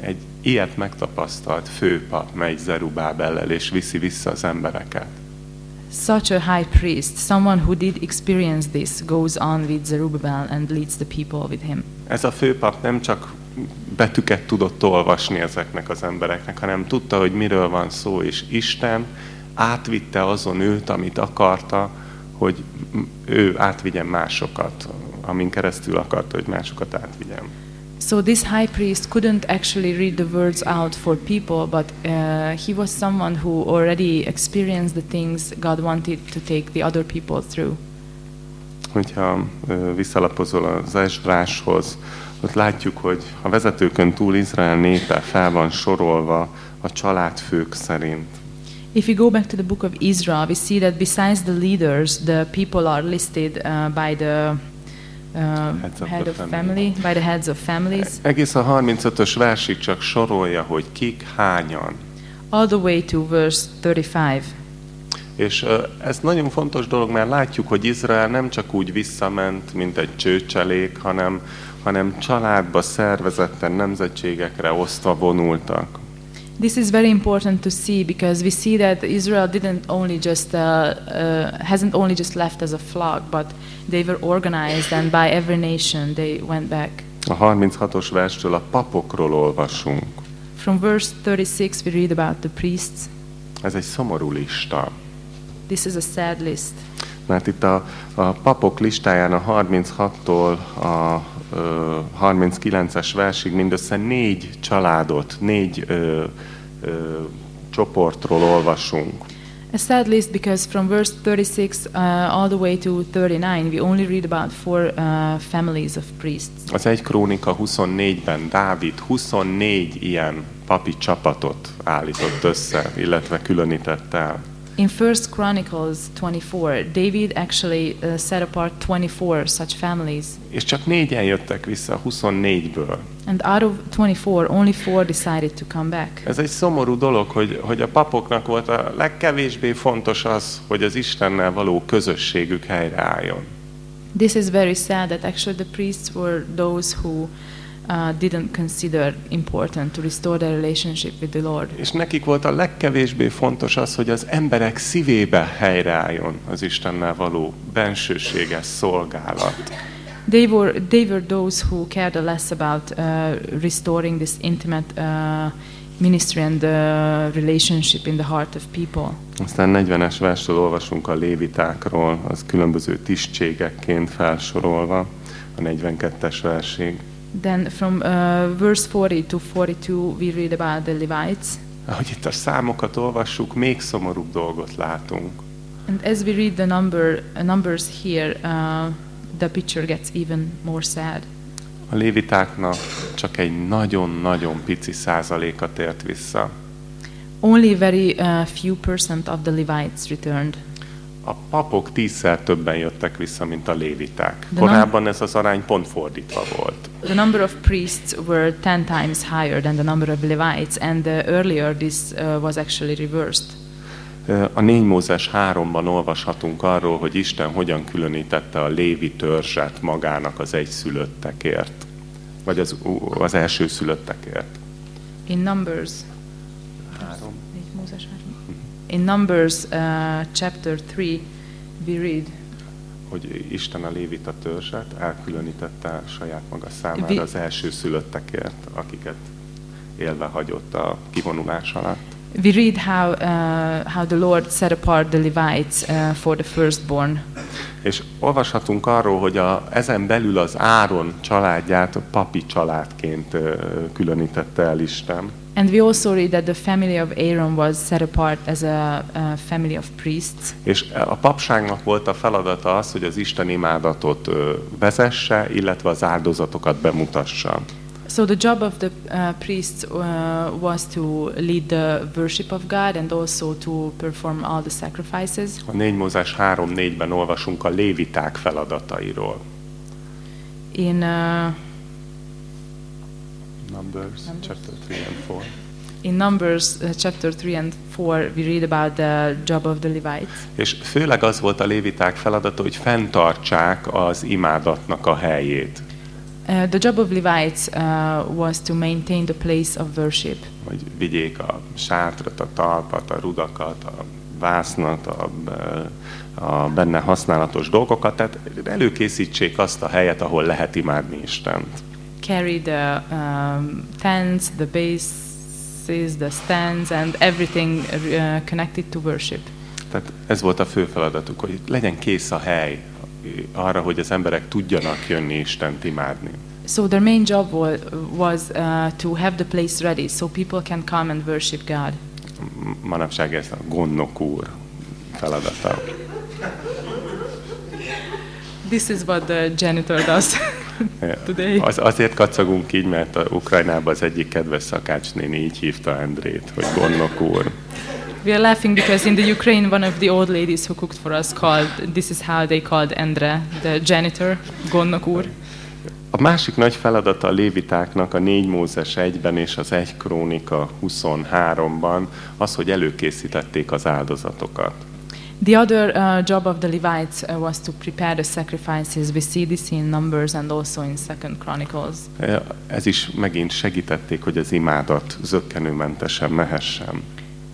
Egy ilyet megtapasztalt főpap megy Zerubábellel, és viszi vissza az embereket. Such a high priest, someone who did experience this, goes on with Zerubbabel and leads the people with him. Ez a főpap nem csak betűket tudott olvasni ezeknek az embereknek, hanem tudta, hogy miről van szó, és Isten átvitte azon őt, amit akarta, hogy ő átvigyen másokat, amin keresztül akarta, hogy másokat átvigyen. So this high priest couldn't actually read the words out for people, but uh, he was someone who already experienced the things God wanted to take the other people through. Hogyha ö, visszalapozol az Esdráshoz, ott látjuk, hogy a vezetőkön túl Izrael népe fel van sorolva a családfők szerint. If we go back to the book of Israel, we see that besides the leaders, the people are listed uh, by the uh, Heads of head of family. family, by the heads of families, Egész a 35-ös versig csak sorolja, hogy kik hányan. all the way to verse 35. És ö, ez nagyon fontos dolog, mert látjuk, hogy Izrael nem csak úgy visszament, mint egy csőcselék, hanem, hanem családba, szervezetten, nemzetségekre osztva vonultak. This is very important to see because we see that Israel didn't only just uh, uh, hasn't only just left as a flock, but they were organized, and by every nation they went back. A 36-os verstől a papokról olvasunk. From verse 36, we read about the priests. Ez egy szomorú lista. This is a sad list. Mert itt a, a papok listáján a 36-tól a 39-es versig mindössze négy családot, négy ö, ö, csoportról olvasunk. A sad list because from verse 36 uh, all the way to 39, we only read about four uh, families of priests. Az egy krónika 24-ben Dávid 24 ilyen papi csapatot állított össze, illetve különített el. In First Chronicles 24, David actually uh, set apart 24 such families. És csak négyen jöttek vissza 24-ből. And out of 24, only four decided to come back. Ez egy szomorú dolog, hogy, hogy a papoknak volt a legkevésbé fontos az, hogy az Istennel való közösségük helyreálljon. This is very sad that actually the priests were those who uh, didn't consider important to restore their relationship with the Lord. És nekik volt a legkevésbé fontos az, hogy az emberek szívébe helyreálljon az Istennel való bensőséges szolgálat. They were, they were those who cared less about uh, restoring this intimate uh, ministry and uh, relationship in the heart of people. Aztán 40-es verstől olvasunk a lévitákról, az különböző tisztségekként felsorolva, a 42-es versig. Then from uh, verse 40 to 42, we read about the Levites. Ahogy itt a számokat olvassuk, még szomorúbb dolgot látunk. And as we read the number, uh, numbers here, uh, the picture gets even more sad. A lévitáknak csak egy nagyon-nagyon pici százaléka tért vissza. Only very uh, few percent of the Levites returned. A papok tízszer többen jöttek vissza, mint a léviták. Korábban ez az arány pont fordítva volt. The number of priests were ten times higher than the number of Levites, and uh, earlier this uh, was actually reversed. A 4 Mózes 3-ban olvashatunk arról, hogy Isten hogyan különítette a lévi törzset magának az egyszülöttekért, vagy az, az első szülöttekért. In Numbers, Három. In Numbers uh, chapter 3, we read, hogy Isten a lévita törzset elkülönítette saját maga számára az első szülöttekért, akiket élve hagyott a kivonulás alatt. we read how, uh, how the Lord set apart the Levites uh, for the firstborn. És olvashatunk arról, hogy a, ezen belül az Áron családját papi családként ö, különítette el Isten. And we also read that the family of Aaron was set apart as a, a family of priests. És a papságnak volt a feladata az, hogy az Isten imádatot vezesse, illetve az áldozatokat bemutassa. So the job of the uh, priests uh, was to lead the worship of God and also to perform all the sacrifices. A 4 Mózes 3-4-ben olvasunk a léviták feladatairól. In uh, Numbers, chapter 3 and 4. in Numbers uh, chapter 3 and 4, we read about the job of the Levites. És főleg az volt a léviták feladata, hogy fenntartsák az imádatnak a helyét. Uh, the job of Levites uh, was to maintain the place of worship. Hogy vigyék a sátrat, a talpat, a rudakat, a vásznat, a, a benne használatos dolgokat, tehát előkészítsék azt a helyet, ahol lehet imádni Istent. Carry the um, tents, the bases, the stands, and everything uh, connected to worship. Tehát ez volt a fő feladatuk, hogy legyen kész a hely arra, hogy az emberek tudjanak jönni Istent imádni. So their main job was, was uh, to have the place ready so people can come and worship God. Manapság ez a gondnok úr feladata. This is what the janitor does. Az, azért kacagunk így, mert a Ukrajnában az egyik kedves szakácsnéni így hívta Endrét, hogy gondnok úr. We are laughing because in the Ukraine, one of the old ladies who cooked for us called, this is how they called Endre, the janitor, gondnok úr. A másik nagy feladata a lévitáknak a 4 Mózes 1-ben és az 1 Krónika 23-ban az, hogy előkészítették az áldozatokat. The other uh, job of the Levites uh, was to prepare the sacrifices. We see this in Numbers and also in Second Chronicles. Ez is megint segítették, hogy az imádat zöggenőmentesen mehessen.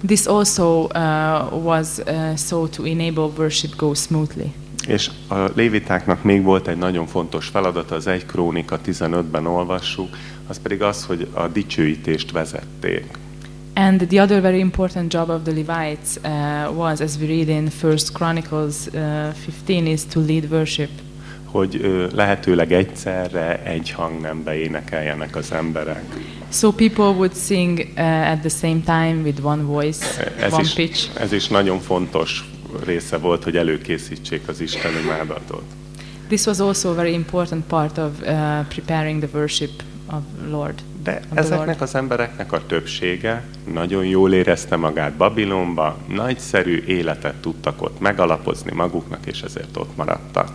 This also uh, was uh, so to enable worship go smoothly. És a lévitáknak még volt egy nagyon fontos feladata, az 1 Krónika 15-ben olvassuk, az pedig az, hogy a dicsőítést vezették. And the other very important job of the Levites uh, was, as we read in First Chronicles uh, 15, is to lead worship. hogy ö, lehetőleg egyszerre egy hangnembe énekeljenek az emberek. So people would sing uh, at the same time with one voice, Ez one is, pitch. ez is nagyon fontos része volt, hogy előkészítsék az Isten imádatot. This was also a very important part of uh, preparing the worship of Lord. De the ezeknek Lord. az embereknek a többsége nagyon jól érezte magát Babilonba, nagyszerű életet tudtak ott megalapozni maguknak, és ezért ott maradtak.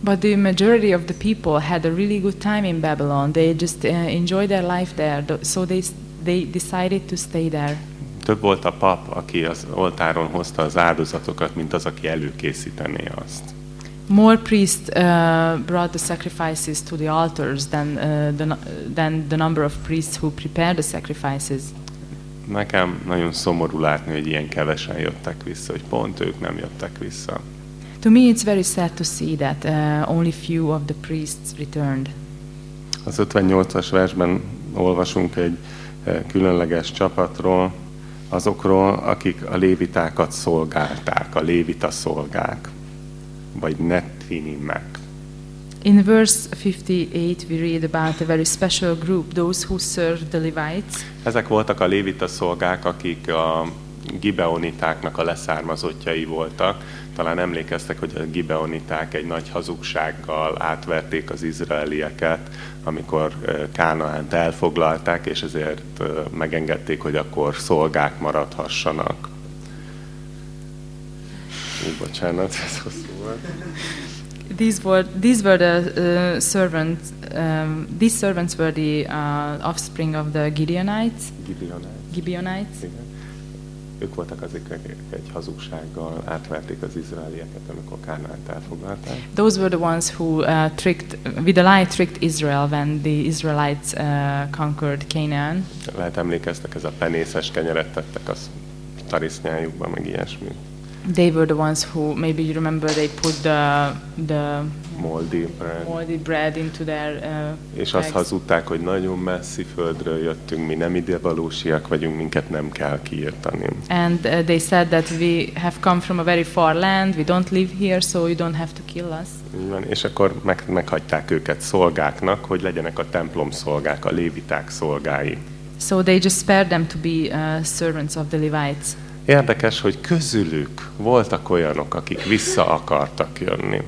But the majority of the people had a really good time in Babylon. They just uh, enjoyed their life there, th- so they they decided to stay there. Több volt a pap, aki az oltáron hozta az áldozatokat, mint az, aki előkészítené azt. More priests uh, brought the sacrifices to the altars than, uh, the, than the number of priests who prepared the sacrifices. Nekem nagyon szomorú látni, hogy ilyen kevesen jöttek vissza, hogy pont ők nem jöttek vissza. To me, it's very sad to see that uh, only few of the priests returned. Az 58-as versben olvasunk egy eh, különleges csapatról, azokról, akik a lévitákat szolgálták, a lévita szolgák, vagy nettinimek. In verse 58, we read about a very special group, those who served the Levites. Ezek voltak a lévita szolgák, akik a gibeonitáknak a leszármazottjai voltak. Talán emlékeztek, hogy a gibeoniták egy nagy hazugsággal átverték az izraelieket, amikor Kánaánt elfoglalták, és ezért megengedték, hogy akkor szolgák maradhassanak. Ú, bocsánat, ez hosszú volt. These were these were the uh, servants. Um, these servants were the uh, offspring of the Gideonites. Gibeonites. Gibeonites. Igen. Ők voltak azok, akik egy hazugsággal átverték az izraelieket, amikor Kánaánt elfoglalták. Those were the ones who uh, tricked, with a lie, tricked Israel when the Israelites uh, conquered Canaan. Lehet emlékeztek, ez a penészes kenyeret tettek, az tarisznyájukba, meg ilyesmi. They were the ones who, maybe you remember, they put the, the Moldi bread. moldy bread into their uh, És azt hazudták, hogy nagyon messzi földről jöttünk, mi nem idevalósiak vagyunk, minket nem kell kiirtani. And uh, they said that we have come from a very far land, we don't live here, so you don't have to kill us. Van, és akkor meg, meghagyták őket szolgáknak, hogy legyenek a templom szolgák, a léviták szolgái. So they just spared them to be uh, servants of the Levites. Érdekes, hogy közülük voltak olyanok, akik vissza akartak jönni.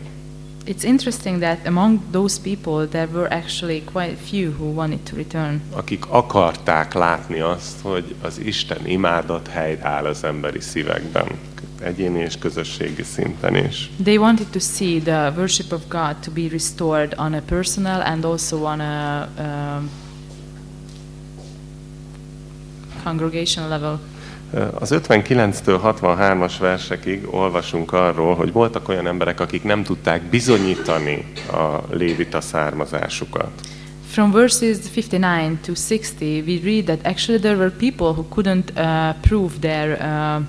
It's interesting that among those people, there were actually quite few who wanted to return. akik akarták látni azt, hogy az Isten imádat helyreáll az emberi szívekben, egyéni és közösségi szinten is. They wanted to see the worship of God to be restored on a personal and also on a um congregation level. Az 59-től 63-as versekig olvasunk arról, hogy voltak olyan emberek, akik nem tudták bizonyítani a lévita származásukat. From verses 59 to 60, we read that actually there were people who couldn't uh, prove their uh,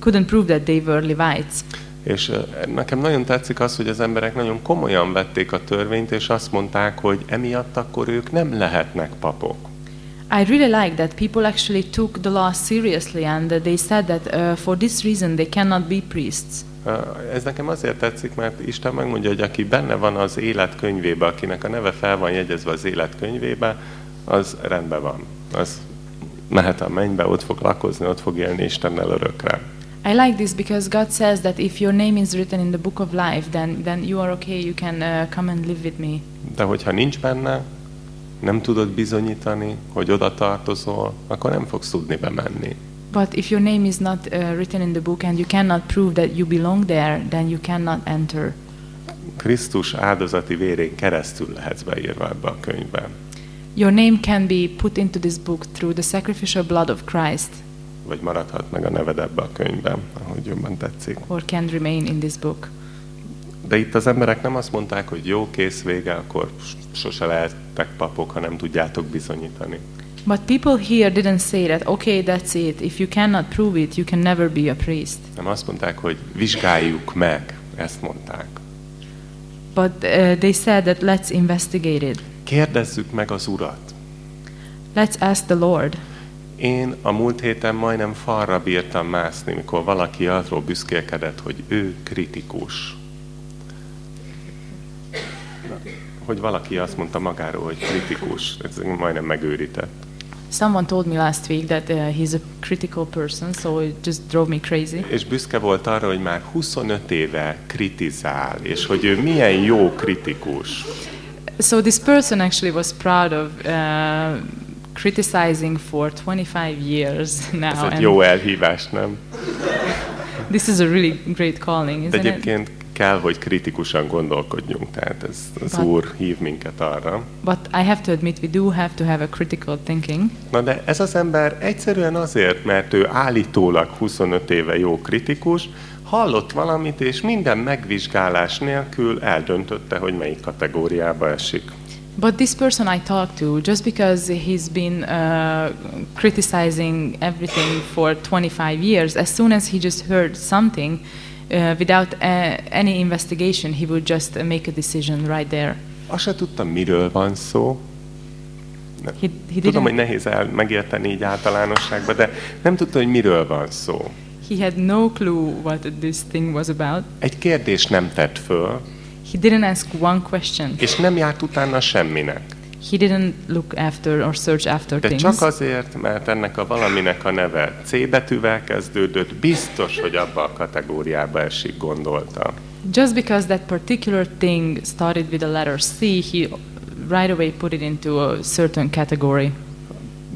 couldn't prove that they were Levites. És ö, nekem nagyon tetszik az, hogy az emberek nagyon komolyan vették a törvényt, és azt mondták, hogy emiatt akkor ők nem lehetnek papok. I really like that people actually took the law seriously and they said that uh, for this reason they cannot be priests. Ö, Ez nekem azért tetszik, mert Isten megmondja, hogy aki benne van az élet könyvébe, akinek a neve fel van jegyezve az élet könyvébe, az rendben van. Az mehet a mennybe, ott fog lakozni, ott fog élni Istennel örökre. I like this because God says that if your name is written in the book of life, then, then you are okay, you can uh, come and live with me. De hogyha nincs benne, nem tudod bizonyítani, hogy oda tartozol, akkor nem fogsz tudni bemenni. But if your name is not uh, written in the book and you cannot prove that you belong there, then you cannot enter. Krisztus áldozati vérén keresztül lehetsz beírva ebbe a könyvbe. Your name can be put into this book through the sacrificial blood of Christ, Vagy maradhat meg a neved ebbe a könyvben, ahogy jobban tetszik. or can remain in this book. De itt az emberek nem azt mondták, hogy jó, kész vége, akkor sose lehettek papok, ha nem tudjátok bizonyítani. But people here didn't say that, okay, that's it. If you cannot prove it, you can never be a priest. Nem azt mondták, hogy vizsgáljuk meg, ezt mondták. But uh, they said that let's investigate it. Kérdezzük meg az Urat. Let's ask the Lord. Én a múlt héten majdnem falra bírtam mászni, mikor valaki arról büszkélkedett, hogy ő kritikus. Hogy valaki azt mondta magáról, hogy kritikus. Ez majdnem megőrített. Someone told me last week that uh, he's a critical person, so it just drove me crazy. És büszke volt arra, hogy már 25 éve kritizál, és hogy ő milyen jó kritikus. So this person actually was proud of uh, criticizing for 25 years Ez now. egy and jó elhívás, nem? This is a really great calling, De isn't it? Kell, hogy kritikusan gondolkodjunk, tehát ez, az But- Úr hív minket arra. But I have to admit, we do have to have a critical thinking. Na de ez az ember egyszerűen azért, mert ő állítólag 25 éve jó kritikus, hallott valamit, és minden megvizsgálás nélkül eldöntötte, hogy melyik kategóriába esik. But this person I talked to, just because he's been uh, criticizing everything for 25 years, as soon as he just heard something, uh, without uh, any investigation, he would just uh, make a decision right there. Azt se tudtam, miről van szó. He, he Tudom, hogy nehéz el megérteni így általánosságban, de nem tudta, hogy miről van szó. He had no clue what this thing was about. Egy kérdés nem tett föl, He didn't ask one question. és nem járt utána semminek. He didn't look after or search after De things. csak azért, mert ennek a valaminek a neve C betűvel kezdődött, biztos, hogy abba a kategóriába esik, gondolta. Just because that particular thing started with a letter C, he right away put it into a certain category.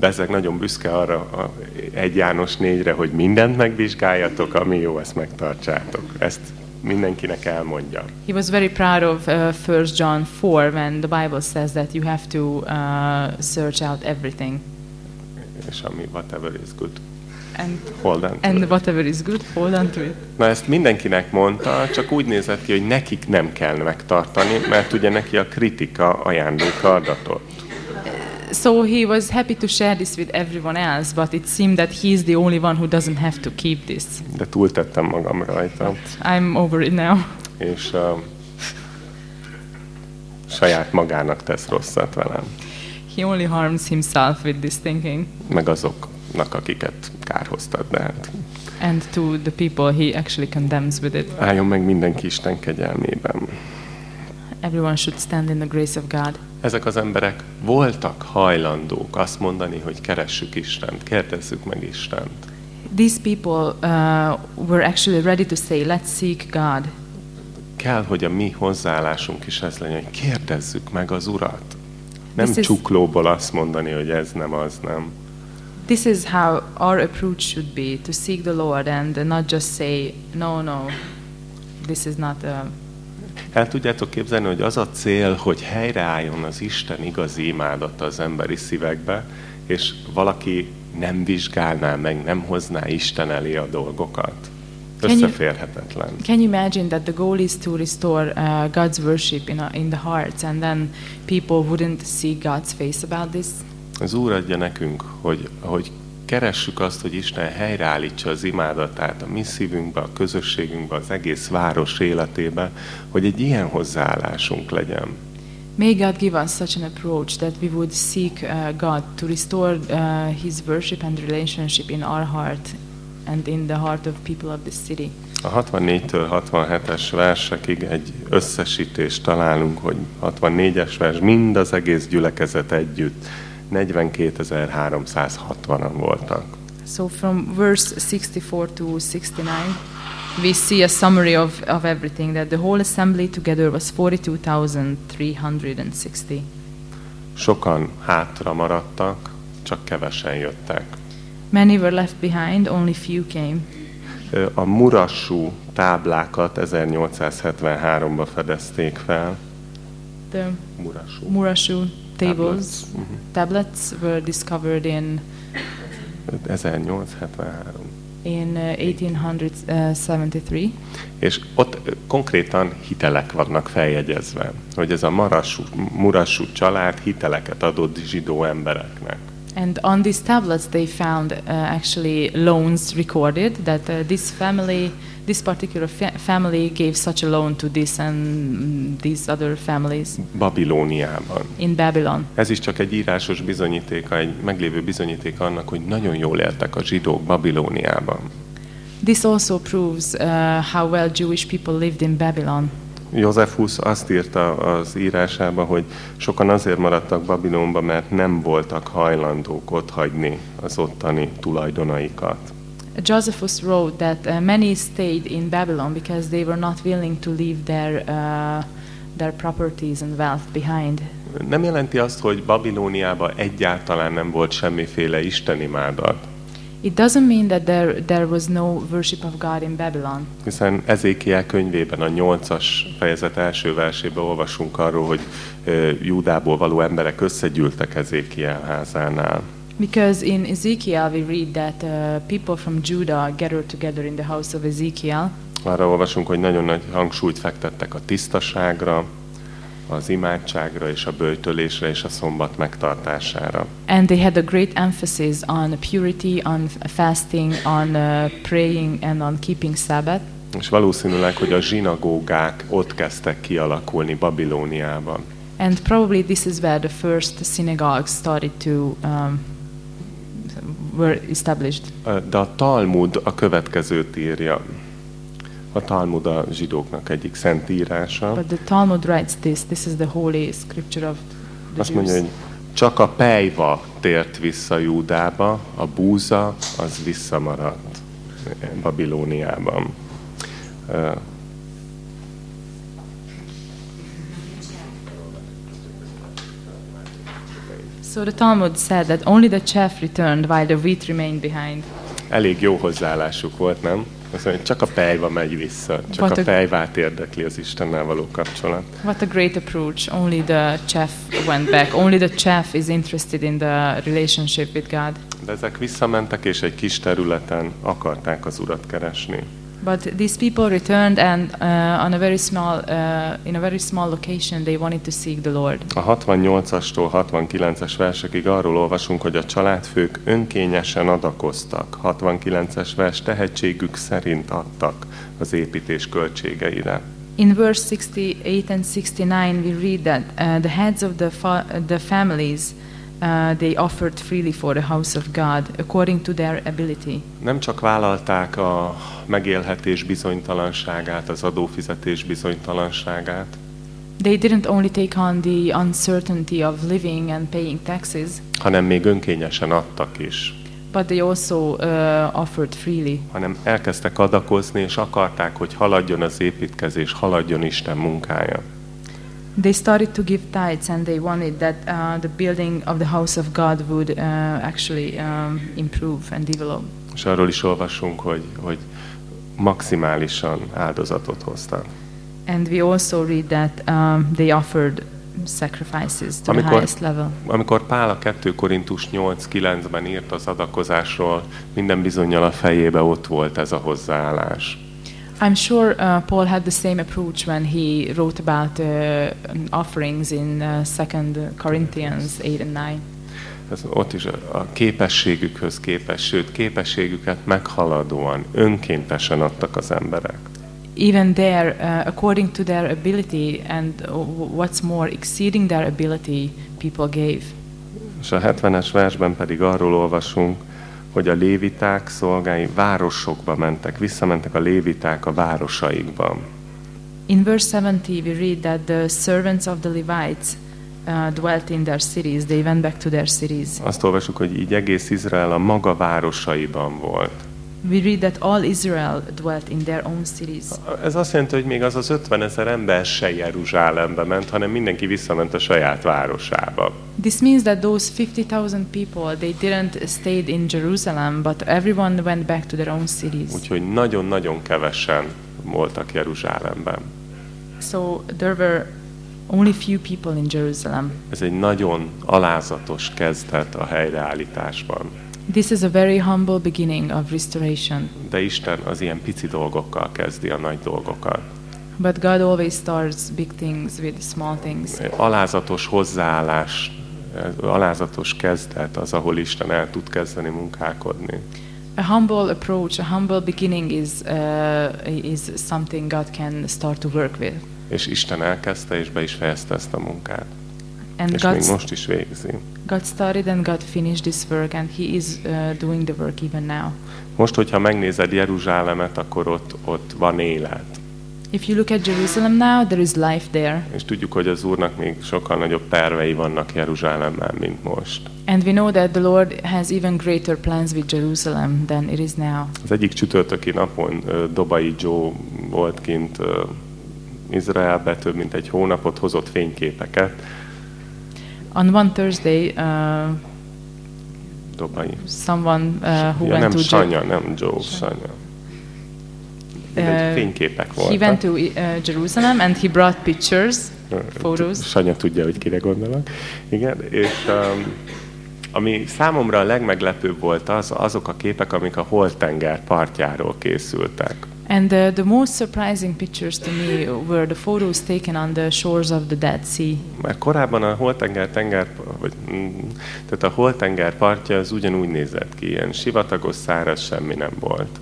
Bezeg nagyon büszke arra a egy János négyre, hogy mindent megvizsgáljatok, ami jó, ezt megtartsátok. Ezt mindenkinek elmondja. He was very proud of uh, 1 John 4 when the Bible says that you have to uh, search out everything. És ami whatever is good, And, hold on and it. whatever is good, hold on to it. Na ezt mindenkinek mondta, csak úgy nézett ki, hogy nekik nem kell megtartani, mert ugye neki a kritika ajándéka adatott. So he was happy to share this with everyone else, but it seemed that he's the only one who doesn't have to keep this. De túltettem magam rajta, I'm over it now. és uh, saját magának tesz rosszat velem, He only harms himself with this thinking meg azoknak, akiket kárhoztat, de hát and to the people he actually condemns with it. álljon meg mindenki Isten kegyelmében. Everyone should stand in the grace of God. Ezek az emberek voltak hajlandók azt mondani, hogy keressük Istent, kérdezzük meg Istent. These people uh, were actually ready to say, let's seek God. Kell, hogy a mi hozzáállásunk is ez legyen, hogy kérdezzük meg az Urat. Nem This is- csuklóból azt mondani, hogy ez nem, az nem. This is how our approach should be to seek the Lord and not just say, no, no, this is not a. El tudjátok képzelni, hogy az a cél, hogy helyreálljon az Isten igazi imádata az emberi szívekbe, és valaki nem vizsgálná meg, nem hozná Isten elé a dolgokat. Can you- Összeférhetetlen. Can you imagine that the goal is to restore uh, God's worship in, a, in the hearts and then people wouldn't see God's face about this? Az Úr adja nekünk, hogy, hogy keressük azt, hogy Isten helyreállítsa az imádatát a mi szívünkbe, a közösségünkbe, az egész város életébe, hogy egy ilyen hozzáállásunk legyen. May God give us such an approach that we would seek uh, God to restore uh, His worship and relationship in our heart and in the heart of people of this city. A 64-től 67-es versekig egy összesítést találunk, hogy 64-es vers mind az egész gyülekezet együtt 42.360-an voltak. So from verse 64 to 69, we see a summary of, of everything that the whole assembly together was 42,360. Sokan hátra maradtak, csak kevesen jöttek. Many were left behind, only few came. A murassú táblákat 1873-ban fedezték fel. The Murassú. Murashu tables, Tablets. Mhm. tablets were discovered in 1873. in uh, 1873. És ott konkrétan hitelek vannak feljegyezve, hogy ez a marassú, murassú család hiteleket adott zsidó embereknek. And on these tablets, they found uh, actually loans recorded that uh, this family, this particular fa- family gave such a loan to this and these other families Babilóniában. in Babylon. Ez is csak egy írásos bizonyítéka, egy meglévő bizonyítéka annak, hogy nagyon jól éltek a zsidók Babilóniában. This also proves uh, how well Jewish people lived in Babylon. Józsefus azt írta az írásában, hogy sokan azért maradtak Babilonba, mert nem voltak hajlandók otthagyni az ottani tulajdonaikat. Josephus wrote that uh, many stayed in Babylon because they were not willing to leave their uh, their properties and wealth behind. Nem jelenti azt, hogy Babilóniában egyáltalán nem volt semmiféle istenimádat, It doesn't mean that there there was no worship of God in Babylon. hiszen Ezékiel könyvében a 8-as fejezet első versében olvasunk arról, hogy ö, Júdából való emberek összegyűltek Ezékiel házánál. Because in Ezekiel we read that uh, people from Judah gathered together in the house of Ezekiel, Arra olvasunk, hogy nagyon nagy hangsúlyt fektettek a tisztaságra, az imádságra és a bőjtölésre és a szombat megtartására. and they had a great emphasis on purity, on fasting, on uh, praying, and on keeping Sabbath. És valószínűleg, hogy a zsinagógák ott kezdtek kialakulni Babilóniában. And probably this is where the first synagogues started to um, were established. De a Talmud a következőt írja. A Talmud a zsidóknak egyik szent írása. But the Talmud writes this. This is the holy scripture of the Azt mondja, Jews. hogy csak a pejva tért vissza Júdába, a búza az visszamaradt Babilóniában. So the Talmud said that only the chaff returned while the wheat remained behind. Elég jó hozzáállásuk volt, nem? Azt mondja, csak a pejva megy vissza, csak What a a- pejvát érdekli az Istennel való kapcsolat. What a great approach. Only the chaff went back. Only the chaff is interested in the relationship with God. De ezek visszamentek, és egy kis területen akarták az Urat keresni. But these people returned, and uh, on a very small, uh, in a very small location, they wanted to seek the Lord. A 68-astól 69-es versekig arról olvasunk, hogy a családfők önkényesen adakoztak. 69-es vers tehetségük szerint adtak az építés költségeire. In verse 68 and 69, we read that uh, the heads of the, fa- the families uh, they offered freely for the house of God according to their ability. Nem csak vállalták a megélhetés bizonytalanságát, az adófizetés bizonytalanságát, They didn't only take on the uncertainty of living and paying taxes, hanem még önkényesen adtak is. but they also uh, offered freely. hanem elkezdtek adakozni, és akarták, hogy haladjon az építkezés, haladjon Isten munkája. They started to give tithes, and they wanted that uh, the building of the house of God would uh, actually um, improve and develop. És arról is olvasunk, hogy, hogy maximálisan áldozatot hoztak. And we also read that um, they offered sacrifices to the Amikor- highest level. Amikor Pál a 2 Korintus 8-9-ben írt az adakozásról, minden bizonyal a fejébe ott volt ez a hozzáállás. I'm sure uh, Paul had the same approach when he wrote about uh, offerings in uh, Second Corinthians 8 and 9. Ez ott is a képességükhöz képest, sőt képességüket meghaladóan, önkéntesen adtak az emberek. Even there, uh, according to their ability, and uh, what's more, exceeding their ability, people gave. És a 70-es versben pedig arról olvasunk, hogy a léviták szolgái városokba mentek, visszamentek a léviták a városaikba. In verse 70, we read that the servants of the Levites uh, dwelt in their cities. They went back to their cities. Azt olvasjuk, hogy így egész Izrael a maga városaiban volt. We read that all Israel dwelt in their own cities. Ez azt jelenti, hogy még az az 50 ezer ember se Jeruzsálembe ment, hanem mindenki visszament a saját városába. This means that those 50,000 people, they didn't stayed in Jerusalem, but everyone went back to their own cities. Úgyhogy nagyon-nagyon kevesen voltak Jeruzsálemben. So there were only few people in Jerusalem. Ez egy nagyon alázatos kezdet a helyreállításban. This is a very humble beginning of restoration. De Isten az ilyen pici dolgokkal kezdi a nagy dolgokat. But God always starts big things with small things. Alázatos hozzáállás, alázatos kezdet az, ahol Isten el tud kezdeni munkálkodni. A humble approach, a humble beginning is uh, is something God can start to work with. És Isten elkezdte és be is fejezte ezt a munkát. And És God, még most is végzi. God started and God finished this work, and He is uh, doing the work even now. Most, hogyha megnézed Jeruzsálemet, akkor ott, ott van élet. If you look at Jerusalem now, there is life there. És tudjuk, hogy az Úrnak még sokkal nagyobb tervei vannak Jeruzsálemmel, mint most. And we know that the Lord has even greater plans with Jerusalem than it is now. Az egyik csütörtöki napon ö, Dobai Joe volt kint ö, Izraelbe, több mint egy hónapot hozott fényképeket. On one Thursday, uh, Dobai. someone uh, who Ja, went nem to Sanya, nem Joe, Sanya. Uh, fényképek he went to uh, Jerusalem and he brought pictures, photos. Sanya tudja, hogy kire gondolok. Igen, és um, ami számomra a legmeglepőbb volt az, azok a képek, amik a Holtenger partjáról készültek. And uh, the most surprising pictures to me were the photos taken on the shores of the Dead Sea. Mert korábban a Holtenger tenger, vagy, mm, tehát a Holtenger partja az ugyanúgy nézett ki, ilyen sivatagos, száraz, semmi nem volt.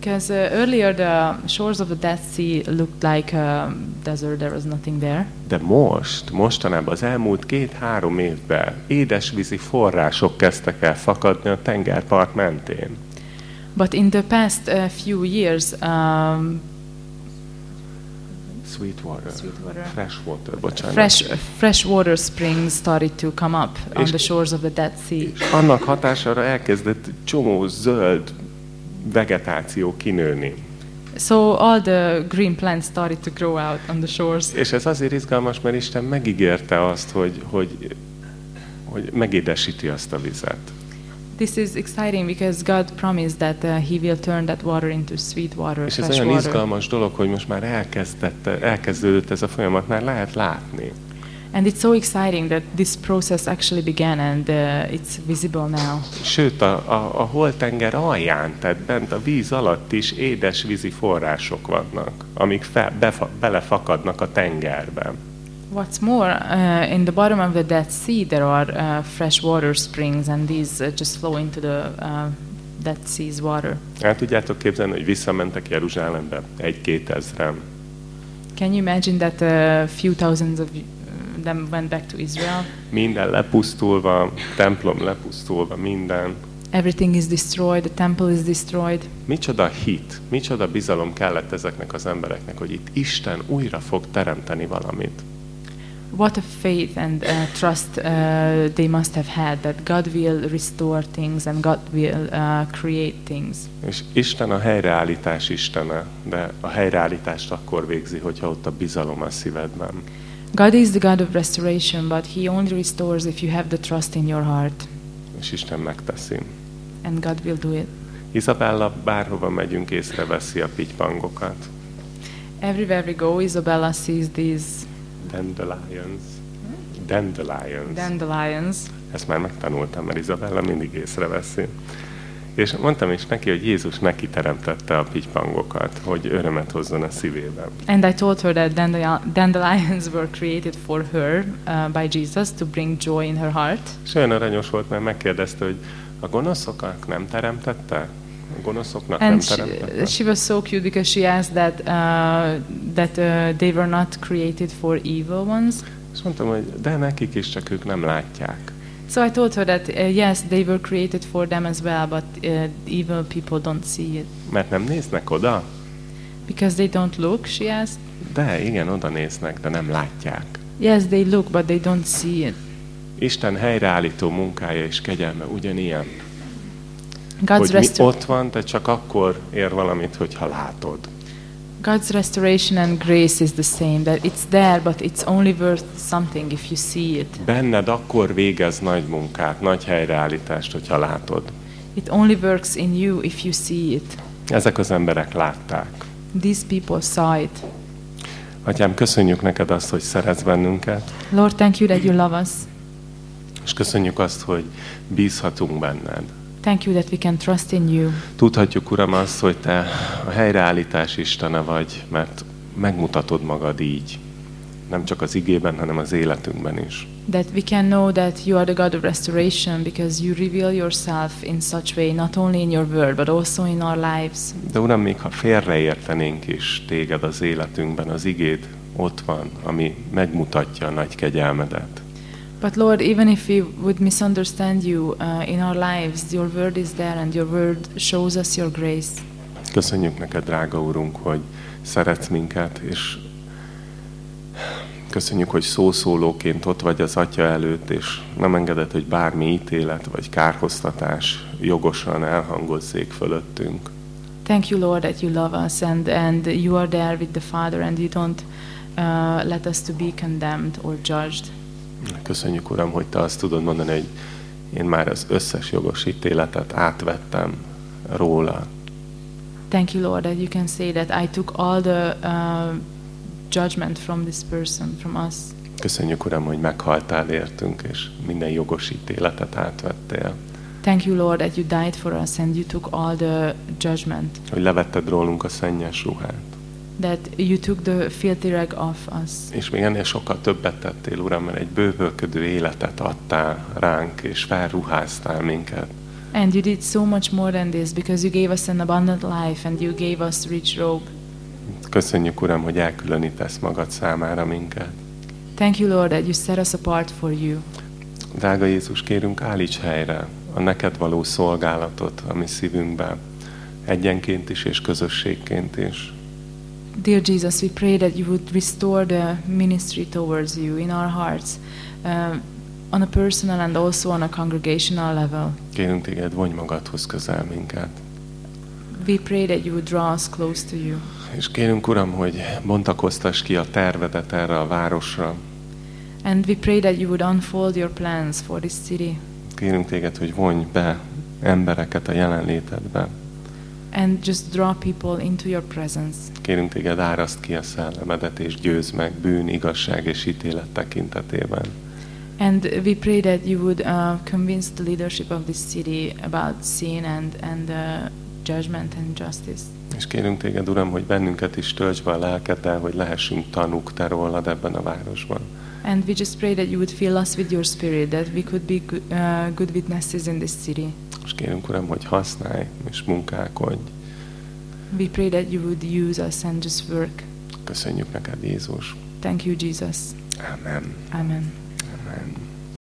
Because uh, earlier the shores of the Dead Sea looked like a desert, there was nothing there. De most, mostanában az elmúlt két-három évben édesvízi források kezdtek el fakadni a tengerpart mentén. But in the past uh, few years, um, Sweetwater. Sweetwater. Freshwater, bocsánat. fresh fresh water springs started to come up on the shores of the Dead Sea. És annak hatására elkezdett csomó zöld vegetáció kinőni. So all the green plants started to grow out on the shores. És ez azért izgalmas, mert Isten megígérte azt, hogy, hogy, hogy megédesíti azt a vizet. This is exciting because God promised that uh, He will turn that water into sweet water, És ez olyan water. izgalmas dolog, hogy most már elkezdett, elkezdődött ez a folyamat, már lehet látni. And it's so exciting that this process actually began and uh, it's visible now. Sőt, a, a, a holtenger alján, tehát bent a víz alatt is édes vízi források vannak, amik fe, befa, belefakadnak a tengerbe. What's more, uh, in the bottom of the Dead Sea there are uh, fresh water springs and these uh, just flow into the uh, Dead Sea's water. El tudjátok képzelni, hogy visszamentek Jeruzsálembe egy-két ezren. Can you imagine that a few thousands of them went back to Israel? Minden lepusztulva, templom lepusztulva, minden. Everything is destroyed, the temple is destroyed. Micsoda hit, micsoda bizalom kellett ezeknek az embereknek, hogy itt Isten újra fog teremteni valamit. What a faith and uh, trust uh, they must have had that God will restore things and God will uh, create things. És Isten a helyreállítás Istene, de a helyreállítást akkor végzi, hogyha ott a bizalom a szívedben. God is the God of restoration, but He only restores if you have the trust in your heart, És Isten megteszi. and God will do it. Izabella bárhova megyünk, észreveszi a pitypangokat. Everywhere we go, Isabella sees these Dandelions. Dandelions. dandelions. Ezt már megtanultam, mert Izabella mindig észreveszi. És mondtam is neki, hogy Jézus neki teremtette a pitypangokat, hogy örömet hozzon a szívében. And I told her that dandeli- dandelions were created for her uh, by Jesus to bring joy in her heart. És olyan aranyos volt, mert megkérdezte, hogy a gonoszoknak nem teremtette? A gonoszoknak nem And she, teremtette? she was so cute because she asked that uh, that uh, they were not created for evil ones. És mondtam, hogy de nekik is, csak ők nem látják. So I told her that uh, yes, they were created for them as well, but uh, evil people don't see it Mert nem néznek oda? because they don't look. She asked. De igen, oda néznek, de nem látják. Yes, they look, but they don't see it. Isten helyreállító munkája és kegyelme ugyanilyen. God's, hogy mi ott van, te csak akkor ér valamit, hogyha látod. God's restoration and grace is the same. That it's there, but it's only worth something if you see it. Benned akkor végez nagy munkát, nagy helyreállítást, hogyha látod. It only works in you if you see it. Ezek az emberek látták. These people saw it. Atyám, köszönjük neked azt, hogy szeretsz bennünket, Lord, thank you that you love us. és köszönjük azt, hogy bízhatunk benned. Thank you that we can trust in you. Tudhatjuk, Uram, azt, hogy Te a helyreállítás Istene vagy, mert megmutatod magad így. Nem csak az igében, hanem az életünkben is. That we can know that you are the God of restoration because you reveal yourself in such way, not only in your word, but also in our lives. De Uram, még ha félreértenénk is téged az életünkben, az igéd ott van, ami megmutatja a nagy kegyelmedet. But Lord, even if we would misunderstand you uh, in our lives, your word is there and your word shows us your grace. Köszönjük neked, drága Urunk, hogy szeretsz minket, és köszönjük, hogy szószólóként ott vagy az Atya előtt, és nem engeded, hogy bármi ítélet vagy kárhoztatás jogosan elhangozzék fölöttünk. Thank you, Lord, that you love us and, and you are there with the Father and you don't uh, let us to be condemned or judged. Köszönjük, Uram, hogy Te azt tudod mondani, hogy én már az összes jogos ítéletet átvettem róla. Thank you, Lord, that you can say that I took all the uh, judgment from this person, from us. Köszönjük, Uram, hogy meghaltál értünk, és minden jogos ítéletet átvettél. Thank you, Lord, that you died for us and you took all the judgment. Hogy levetted rólunk a szennyes ruhát. That you took the filthy rag off us. És még ennél sokkal többet tettél, Uram, mert egy bővölködő életet adtál ránk, és felruháztál minket. And you did so much more than this because you gave us an abundant life and you gave us rich robe. Köszönjük, Uram, hogy elkülönítesz magad számára minket. Thank you, Lord, that you set us apart for you. Drága Jézus, kérünk, állíts helyre a neked való szolgálatot a mi szívünkben, egyenként is és közösségként is. Dear Jesus, we pray that you would restore the ministry towards you in our hearts uh, on a personal and also on a congregational level. Kérünk téged, vonj magadhoz közel minket. We pray that you would draw us close to you. És kérünk, Uram, hogy bontakoztass ki a tervedet erre a városra. And we pray that you would unfold your plans for this city. Kérünk téged, hogy vonj be embereket a jelenlétedbe. And just draw people into your presence. Kérünk téged, áraszt ki a szellemedet, és győz meg bűn, igazság és ítélet tekintetében. And we pray that you would uh, convince the leadership of this city about sin and, and uh, judgment and justice. És kérünk téged, Uram, hogy bennünket is tölts be a lelkeddel, hogy lehessünk tanúk te rólad ebben a városban. And we just pray that you would fill us with your spirit, that we could be good, uh, good witnesses in this city. És kérünk, Uram, hogy használj és munkálkodj. We pray that you would use us and just work. Köszönjük neked, Jézus. Thank you, Jesus. Amen. Amen. Amen.